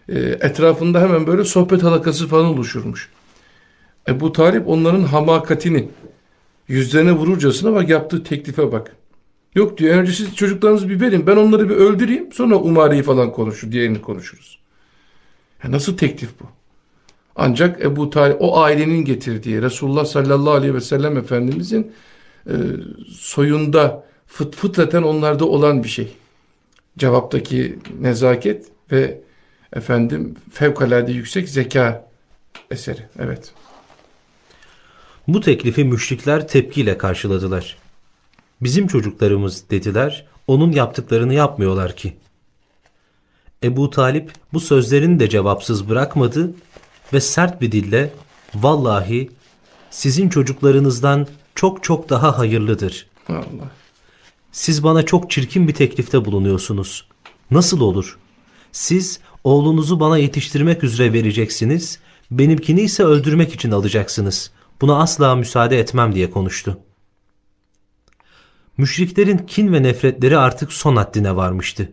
B: e, etrafında hemen böyle sohbet halakası falan oluşurmuş. Ebu Talip onların hamakatini yüzlerine vururcasına bak yaptığı teklife bak. Yok diyor önce siz çocuklarınızı bir verin ben onları bir öldüreyim sonra Umari'yi falan konuşur diğerini konuşuruz. Ya nasıl teklif bu? Ancak Ebu Talip o ailenin getirdiği Resulullah sallallahu aleyhi ve sellem Efendimizin e, soyunda fıt fıtraten onlarda olan bir şey. Cevaptaki nezaket ve efendim fevkalade yüksek zeka eseri. Evet.
A: Bu teklifi müşrikler tepkiyle karşıladılar. Bizim çocuklarımız dediler, onun yaptıklarını yapmıyorlar ki. Ebu Talip bu sözlerini de cevapsız bırakmadı ve sert bir dille vallahi sizin çocuklarınızdan çok çok daha hayırlıdır.
B: Allah.
A: Siz bana çok çirkin bir teklifte bulunuyorsunuz. Nasıl olur? Siz oğlunuzu bana yetiştirmek üzere vereceksiniz, benimkini ise öldürmek için alacaksınız. Buna asla müsaade etmem diye konuştu. Müşriklerin kin ve nefretleri artık son haddine varmıştı.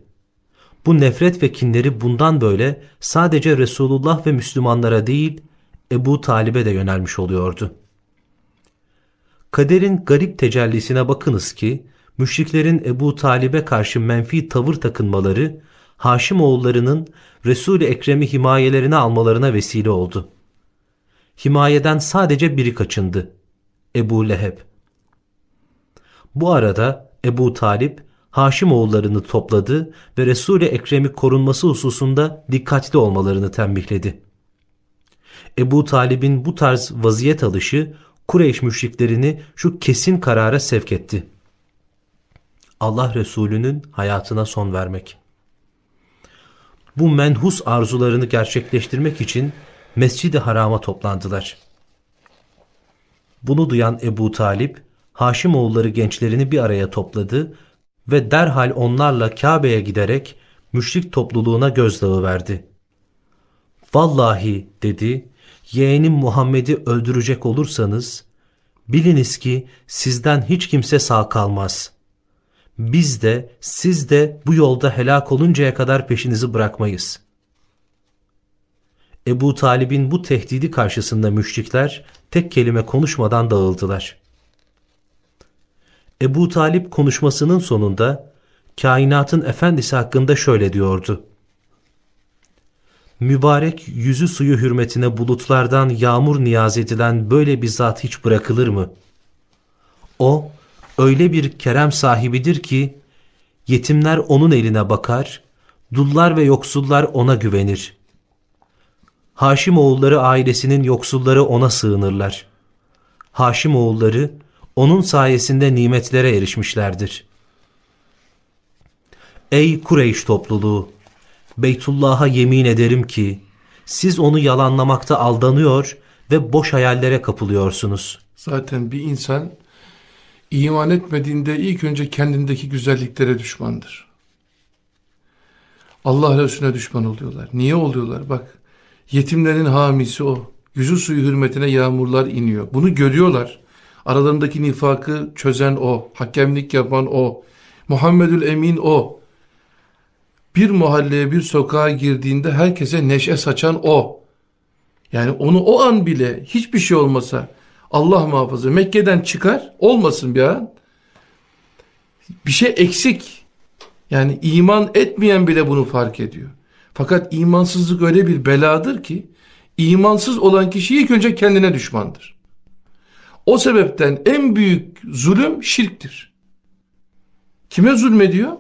A: Bu nefret ve kinleri bundan böyle sadece Resulullah ve Müslümanlara değil, Ebu Talib'e de yönelmiş oluyordu. Kaderin garip tecellisine bakınız ki, müşriklerin Ebu Talib'e karşı menfi tavır takınmaları, Haşim oğullarının Resul-i Ekrem'i himayelerine almalarına vesile oldu. Himayeden sadece biri kaçındı. Ebu Leheb. Bu arada Ebu Talip, Haşim oğullarını topladı ve Resul-i Ekrem'i korunması hususunda dikkatli olmalarını tembihledi. Ebu Talib'in bu tarz vaziyet alışı Kureyş müşriklerini şu kesin karara sevk etti. Allah Resulü'nün hayatına son vermek. Bu menhus arzularını gerçekleştirmek için Mescid-i Haram'a toplandılar. Bunu duyan Ebu Talip, Haşim oğulları gençlerini bir araya topladı ve derhal onlarla Kabe'ye giderek müşrik topluluğuna gözdağı verdi. Vallahi dedi, yeğenim Muhammed'i öldürecek olursanız, biliniz ki sizden hiç kimse sağ kalmaz. Biz de siz de bu yolda helak oluncaya kadar peşinizi bırakmayız. Ebu Talib'in bu tehdidi karşısında müşrikler tek kelime konuşmadan dağıldılar. Ebu Talip konuşmasının sonunda kainatın efendisi hakkında şöyle diyordu. Mübarek yüzü suyu hürmetine bulutlardan yağmur niyaz edilen böyle bir zat hiç bırakılır mı? O öyle bir kerem sahibidir ki yetimler onun eline bakar, dullar ve yoksullar ona güvenir. Haşim oğulları ailesinin yoksulları ona sığınırlar. Haşim oğulları onun sayesinde nimetlere erişmişlerdir. Ey Kureyş topluluğu! Beytullah'a yemin ederim ki siz onu yalanlamakta aldanıyor ve boş hayallere kapılıyorsunuz.
B: Zaten bir insan iman etmediğinde ilk önce kendindeki güzelliklere düşmandır. Allah Resulüne düşman oluyorlar. Niye oluyorlar? Bak yetimlerin hamisi o. Yüzü suyu hürmetine yağmurlar iniyor. Bunu görüyorlar. Aralarındaki nifakı çözen o. Hakemlik yapan o. Muhammedül Emin o. Bir mahalleye bir sokağa girdiğinde herkese neşe saçan o. Yani onu o an bile hiçbir şey olmasa Allah muhafaza Mekke'den çıkar olmasın bir an. Bir şey eksik. Yani iman etmeyen bile bunu fark ediyor. Fakat imansızlık öyle bir beladır ki imansız olan kişi ilk önce kendine düşmandır. O sebepten en büyük zulüm şirktir. Kime zulmediyor?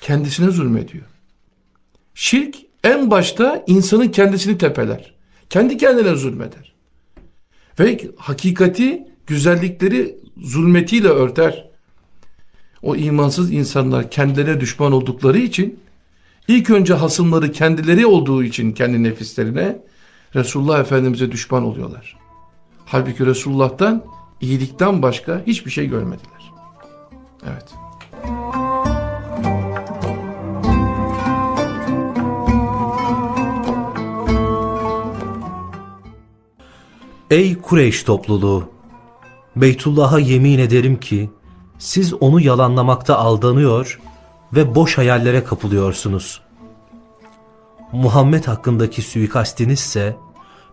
B: Kendisine zulmediyor. Şirk en başta insanın kendisini tepeler. Kendi kendine zulmeder. Ve hakikati, güzellikleri zulmetiyle örter. O imansız insanlar kendilerine düşman oldukları için ilk önce hasımları kendileri olduğu için kendi nefislerine Resulullah Efendimiz'e düşman oluyorlar. Halbuki Resulullah'tan iyilikten başka hiçbir şey görmediler. Evet.
A: Ey Kureyş topluluğu! Beytullah'a yemin ederim ki siz onu yalanlamakta aldanıyor ve boş hayallere kapılıyorsunuz. Muhammed hakkındaki suikastinizse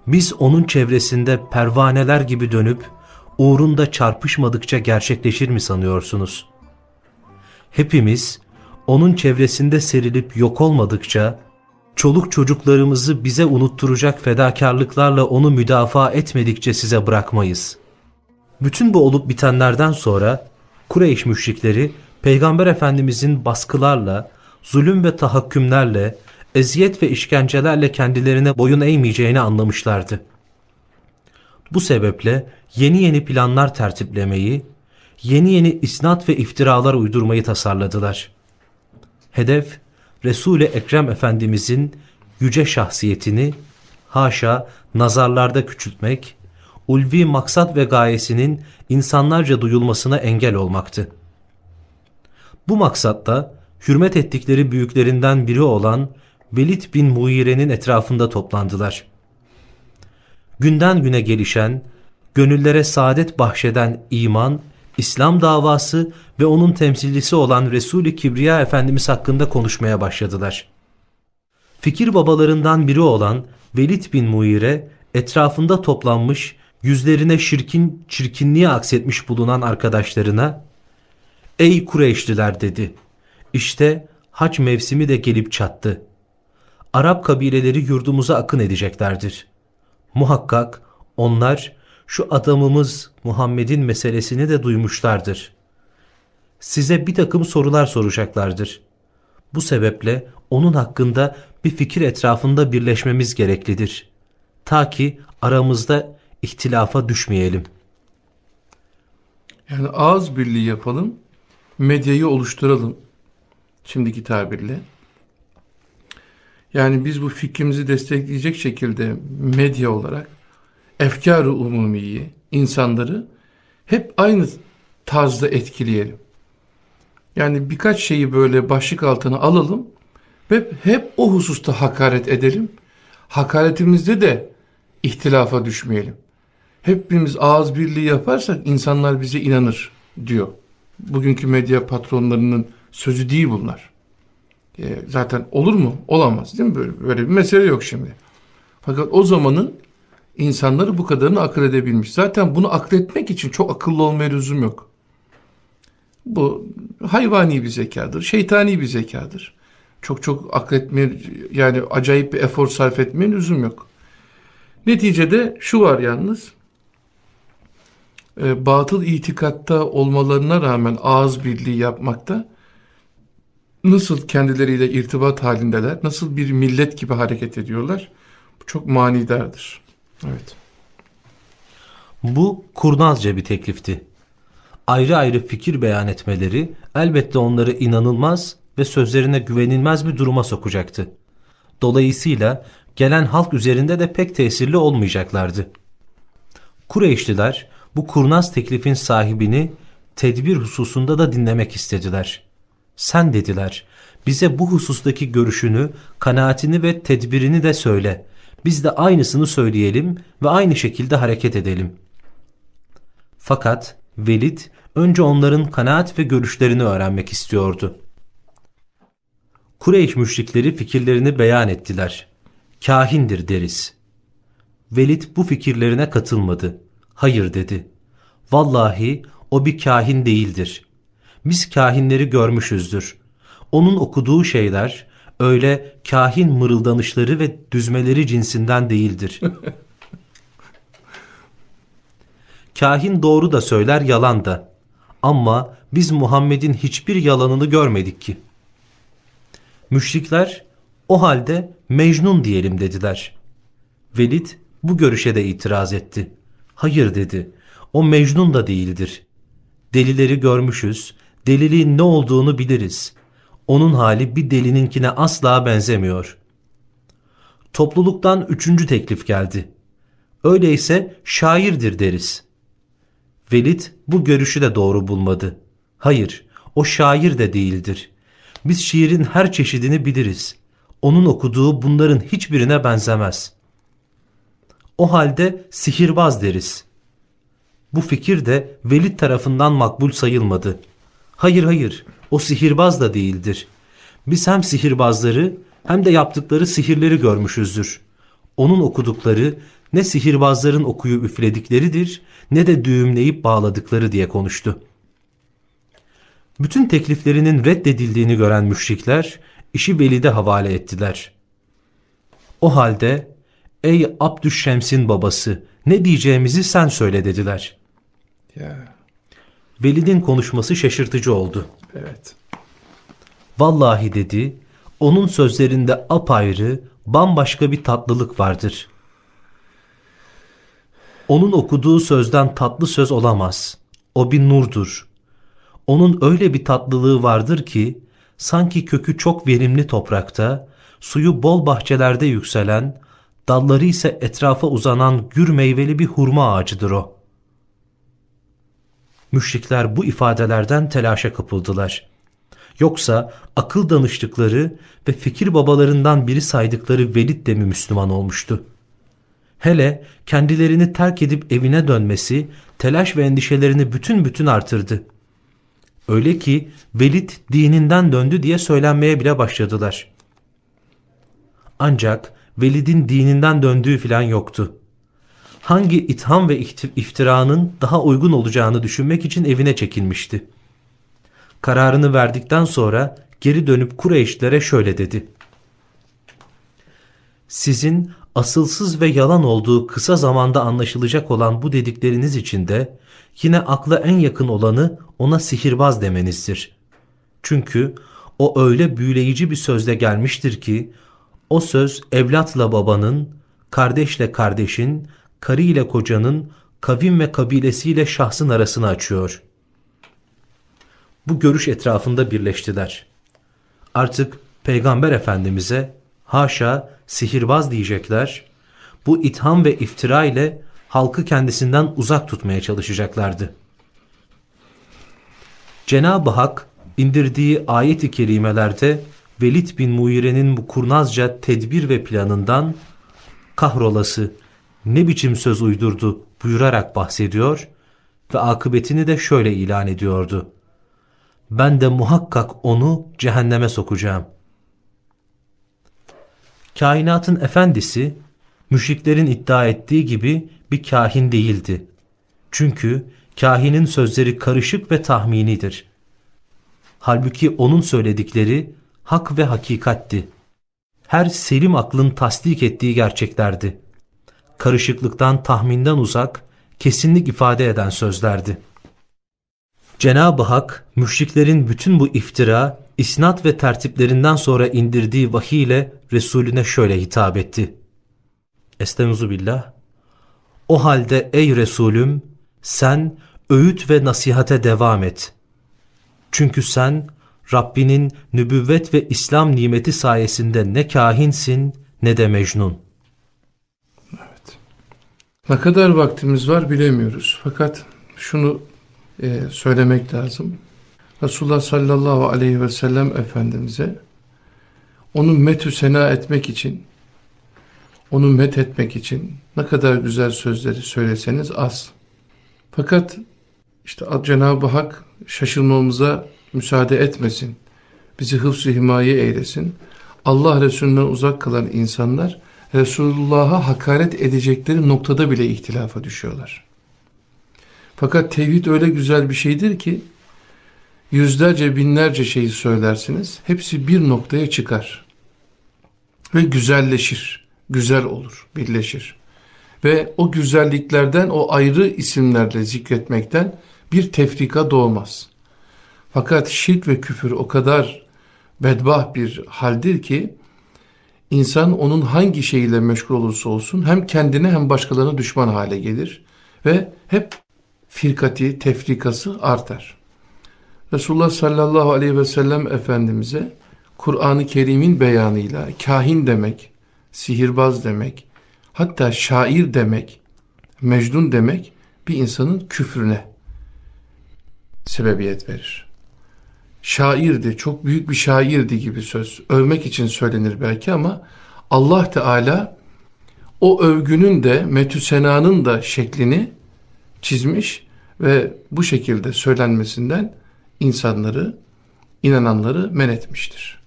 A: biz onun çevresinde pervaneler gibi dönüp uğrunda çarpışmadıkça gerçekleşir mi sanıyorsunuz? Hepimiz onun çevresinde serilip yok olmadıkça çoluk çocuklarımızı bize unutturacak fedakarlıklarla onu müdafaa etmedikçe size bırakmayız. Bütün bu olup bitenlerden sonra Kureyş müşrikleri Peygamber Efendimizin baskılarla, zulüm ve tahakkümlerle, eziyet ve işkencelerle kendilerine boyun eğmeyeceğini anlamışlardı. Bu sebeple yeni yeni planlar tertiplemeyi, yeni yeni isnat ve iftiralar uydurmayı tasarladılar. Hedef, Resul-i Ekrem Efendimizin yüce şahsiyetini, haşa nazarlarda küçültmek, ulvi maksat ve gayesinin insanlarca duyulmasına engel olmaktı. Bu maksatta hürmet ettikleri büyüklerinden biri olan Velid bin Muire'nin etrafında toplandılar. Günden güne gelişen, gönüllere saadet bahşeden iman, İslam davası ve onun temsilcisi olan Resul-i Kibriya Efendimiz hakkında konuşmaya başladılar. Fikir babalarından biri olan Velid bin Muire etrafında toplanmış yüzlerine şirkin çirkinliği aksetmiş bulunan arkadaşlarına Ey Kureyşliler dedi. İşte hac mevsimi de gelip çattı. Arap kabileleri yurdumuza akın edeceklerdir. Muhakkak onlar şu adamımız Muhammed'in meselesini de duymuşlardır. Size bir takım sorular soracaklardır. Bu sebeple onun hakkında bir fikir etrafında birleşmemiz gereklidir. Ta ki aramızda ihtilafa düşmeyelim.
B: Yani ağız birliği yapalım, medyayı oluşturalım. Şimdiki tabirle. Yani biz bu fikrimizi destekleyecek şekilde medya olarak efkar-ı umumiyi, insanları hep aynı tarzda etkileyelim. Yani birkaç şeyi böyle başlık altına alalım ve hep o hususta hakaret edelim. Hakaretimizde de ihtilafa düşmeyelim. Hepimiz ağız birliği yaparsak insanlar bize inanır diyor. Bugünkü medya patronlarının sözü değil bunlar. E, zaten olur mu? Olamaz değil mi? Böyle, böyle bir mesele yok şimdi. Fakat o zamanın insanları bu kadarını akıl edebilmiş. Zaten bunu akletmek için çok akıllı olmaya lüzum yok. Bu hayvani bir zekadır, şeytani bir zekadır. Çok çok akletmeye yani acayip bir efor sarf etmeye lüzum yok. Neticede şu var yalnız, e, batıl itikatta olmalarına rağmen ağız birliği yapmakta nasıl kendileriyle irtibat halindeler, nasıl bir millet gibi hareket ediyorlar, bu çok manidardır. Evet.
A: Bu kurnazca bir teklifti. Ayrı ayrı fikir beyan etmeleri elbette onları inanılmaz ve sözlerine güvenilmez bir duruma sokacaktı. Dolayısıyla gelen halk üzerinde de pek tesirli olmayacaklardı. Kureyşliler bu kurnaz teklifin sahibini tedbir hususunda da dinlemek istediler. Sen dediler, bize bu husustaki görüşünü, kanaatini ve tedbirini de söyle. Biz de aynısını söyleyelim ve aynı şekilde hareket edelim. Fakat Velid önce onların kanaat ve görüşlerini öğrenmek istiyordu. Kureyş müşrikleri fikirlerini beyan ettiler. Kahindir deriz. Velid bu fikirlerine katılmadı. Hayır dedi. Vallahi o bir kahin değildir. Biz kahinleri görmüşüzdür. Onun okuduğu şeyler öyle kahin mırıldanışları ve düzmeleri cinsinden değildir. *laughs* kahin doğru da söyler yalan da. Ama biz Muhammed'in hiçbir yalanını görmedik ki. Müşrikler o halde Mecnun diyelim dediler. Velid bu görüşe de itiraz etti. Hayır dedi. O Mecnun da değildir. Delileri görmüşüz. Deliliğin ne olduğunu biliriz. Onun hali bir delininkine asla benzemiyor. Topluluktan üçüncü teklif geldi. Öyleyse şairdir deriz. Velid bu görüşü de doğru bulmadı. Hayır, o şair de değildir. Biz şiirin her çeşidini biliriz. Onun okuduğu bunların hiçbirine benzemez. O halde sihirbaz deriz. Bu fikir de Velid tarafından makbul sayılmadı. Hayır hayır o sihirbaz da değildir. Biz hem sihirbazları hem de yaptıkları sihirleri görmüşüzdür. Onun okudukları ne sihirbazların okuyup üfledikleridir ne de düğümleyip bağladıkları diye konuştu. Bütün tekliflerinin reddedildiğini gören müşrikler işi Velid'e havale ettiler. O halde ey Abdüşşems'in babası ne diyeceğimizi sen söyle dediler.
B: Ya.
A: Velid'in konuşması şaşırtıcı oldu.
B: Evet.
A: Vallahi dedi, onun sözlerinde apayrı, bambaşka bir tatlılık vardır. Onun okuduğu sözden tatlı söz olamaz. O bir nurdur. Onun öyle bir tatlılığı vardır ki, sanki kökü çok verimli toprakta, suyu bol bahçelerde yükselen, dalları ise etrafa uzanan gür meyveli bir hurma ağacıdır o. Müşrikler bu ifadelerden telaşa kapıldılar. Yoksa akıl danıştıkları ve fikir babalarından biri saydıkları Velid de mi Müslüman olmuştu? Hele kendilerini terk edip evine dönmesi telaş ve endişelerini bütün bütün artırdı. Öyle ki Velid dininden döndü diye söylenmeye bile başladılar. Ancak Velid'in dininden döndüğü filan yoktu. Hangi itham ve iftiranın daha uygun olacağını düşünmek için evine çekilmişti. Kararını verdikten sonra geri dönüp Kureyşlere şöyle dedi. Sizin asılsız ve yalan olduğu kısa zamanda anlaşılacak olan bu dedikleriniz içinde yine akla en yakın olanı ona sihirbaz demenizdir. Çünkü o öyle büyüleyici bir sözle gelmiştir ki o söz evlatla babanın, kardeşle kardeşin, karı ile kocanın, kavim ve kabilesiyle şahsın arasını açıyor. Bu görüş etrafında birleştiler. Artık Peygamber Efendimiz'e haşa sihirbaz diyecekler, bu itham ve iftira ile halkı kendisinden uzak tutmaya çalışacaklardı. Cenab-ı Hak indirdiği ayet-i kerimelerde Velid bin Muire'nin bu kurnazca tedbir ve planından kahrolası ne biçim söz uydurdu buyurarak bahsediyor ve akıbetini de şöyle ilan ediyordu. Ben de muhakkak onu cehenneme sokacağım. Kainatın efendisi müşriklerin iddia ettiği gibi bir kahin değildi. Çünkü kahinin sözleri karışık ve tahminidir. Halbuki onun söyledikleri hak ve hakikatti. Her selim aklın tasdik ettiği gerçeklerdi. Karışıklıktan, tahminden uzak, kesinlik ifade eden sözlerdi. Cenab-ı Hak, müşriklerin bütün bu iftira, isnat ve tertiplerinden sonra indirdiği vahiy ile Resulüne şöyle hitap etti. Estaizu billah. O halde ey Resulüm, sen öğüt ve nasihate devam et. Çünkü sen Rabbinin nübüvvet ve İslam nimeti sayesinde ne kahinsin ne de mecnun.
B: Ne kadar vaktimiz var bilemiyoruz. Fakat şunu e, söylemek lazım. Resulullah sallallahu aleyhi ve sellem Efendimiz'e onu metü sena etmek için onu met etmek için ne kadar güzel sözleri söyleseniz az. Fakat işte Cenab-ı Hak şaşırmamıza müsaade etmesin. Bizi hıfz-ı himaye eylesin. Allah Resulü'nden uzak kalan insanlar Resulullah'a hakaret edecekleri noktada bile ihtilafa düşüyorlar. Fakat tevhid öyle güzel bir şeydir ki yüzlerce binlerce şeyi söylersiniz. Hepsi bir noktaya çıkar. Ve güzelleşir. Güzel olur, birleşir. Ve o güzelliklerden, o ayrı isimlerle zikretmekten bir tefrika doğmaz. Fakat şirk ve küfür o kadar bedbah bir haldir ki insan onun hangi şeyiyle meşgul olursa olsun hem kendine hem başkalarına düşman hale gelir ve hep firkati, tefrikası artar. Resulullah sallallahu aleyhi ve sellem Efendimiz'e Kur'an-ı Kerim'in beyanıyla kahin demek, sihirbaz demek, hatta şair demek, mecnun demek bir insanın küfrüne sebebiyet verir şairdi, çok büyük bir şairdi gibi söz. Övmek için söylenir belki ama Allah Teala o övgünün de metüsenanın da şeklini çizmiş ve bu şekilde söylenmesinden insanları, inananları men etmiştir.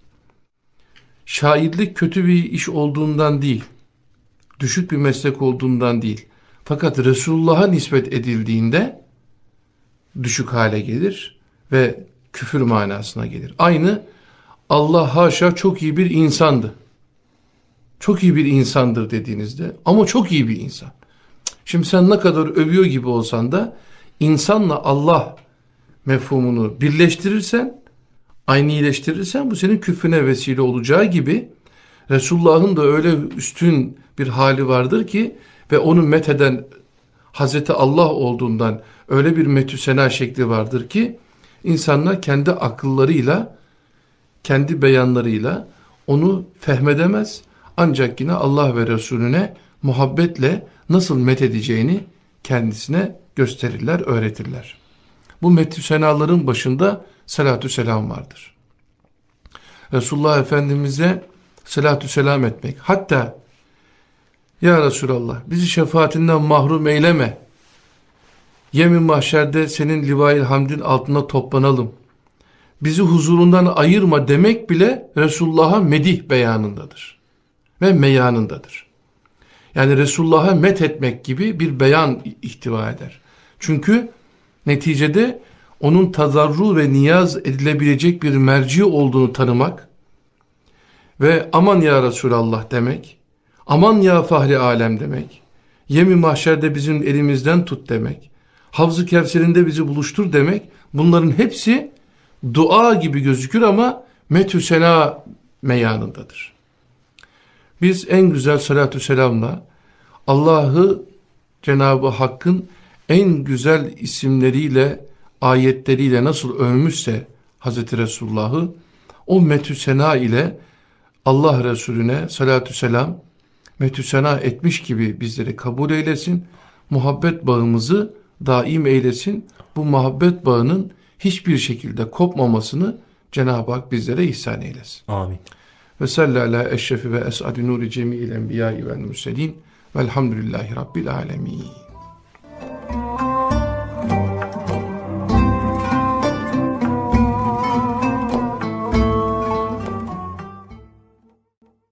B: Şairlik kötü bir iş olduğundan değil, düşük bir meslek olduğundan değil. Fakat Resulullah'a nispet edildiğinde düşük hale gelir ve küfür manasına gelir. Aynı Allah haşa çok iyi bir insandı. Çok iyi bir insandır dediğinizde ama çok iyi bir insan. Şimdi sen ne kadar övüyor gibi olsan da insanla Allah mefhumunu birleştirirsen, aynileştirirsen bu senin küfrüne vesile olacağı gibi Resulullah'ın da öyle üstün bir hali vardır ki ve onu metheden Hazreti Allah olduğundan öyle bir metüsena şekli vardır ki insanlar kendi akıllarıyla, kendi beyanlarıyla onu fehmedemez. Ancak yine Allah ve Resulüne muhabbetle nasıl methedeceğini kendisine gösterirler, öğretirler. Bu metüsenaların başında salatü selam vardır. Resulullah Efendimiz'e salatü selam etmek. Hatta ya Resulallah bizi şefaatinden mahrum eyleme. Yemin mahşerde senin livayil hamdin altında toplanalım. Bizi huzurundan ayırma demek bile Resulullah'a medih beyanındadır. Ve meyanındadır. Yani Resulullah'a met etmek gibi bir beyan ihtiva eder. Çünkü neticede onun tazarru ve niyaz edilebilecek bir merci olduğunu tanımak ve aman ya Resulallah demek, aman ya fahri alem demek, yemi mahşerde bizim elimizden tut demek, Havz-ı Kevser'inde bizi buluştur demek, bunların hepsi dua gibi gözükür ama metü sena meyanındadır. Biz en güzel salatü selamla Allah'ı Cenab-ı Hakk'ın en güzel isimleriyle, ayetleriyle nasıl övmüşse Hazreti Resulullah'ı o metü sena ile Allah Resulüne salatü selam metü sena etmiş gibi bizleri kabul eylesin. Muhabbet bağımızı daim eylesin. Bu muhabbet bağının hiçbir şekilde kopmamasını Cenab-ı Hak bizlere ihsan eylesin.
A: Amin.
B: Ve sallallahu eşrefi ve es'adi nuri cemi'il enbiya'i vel mürselin velhamdülillahi rabbil alemin.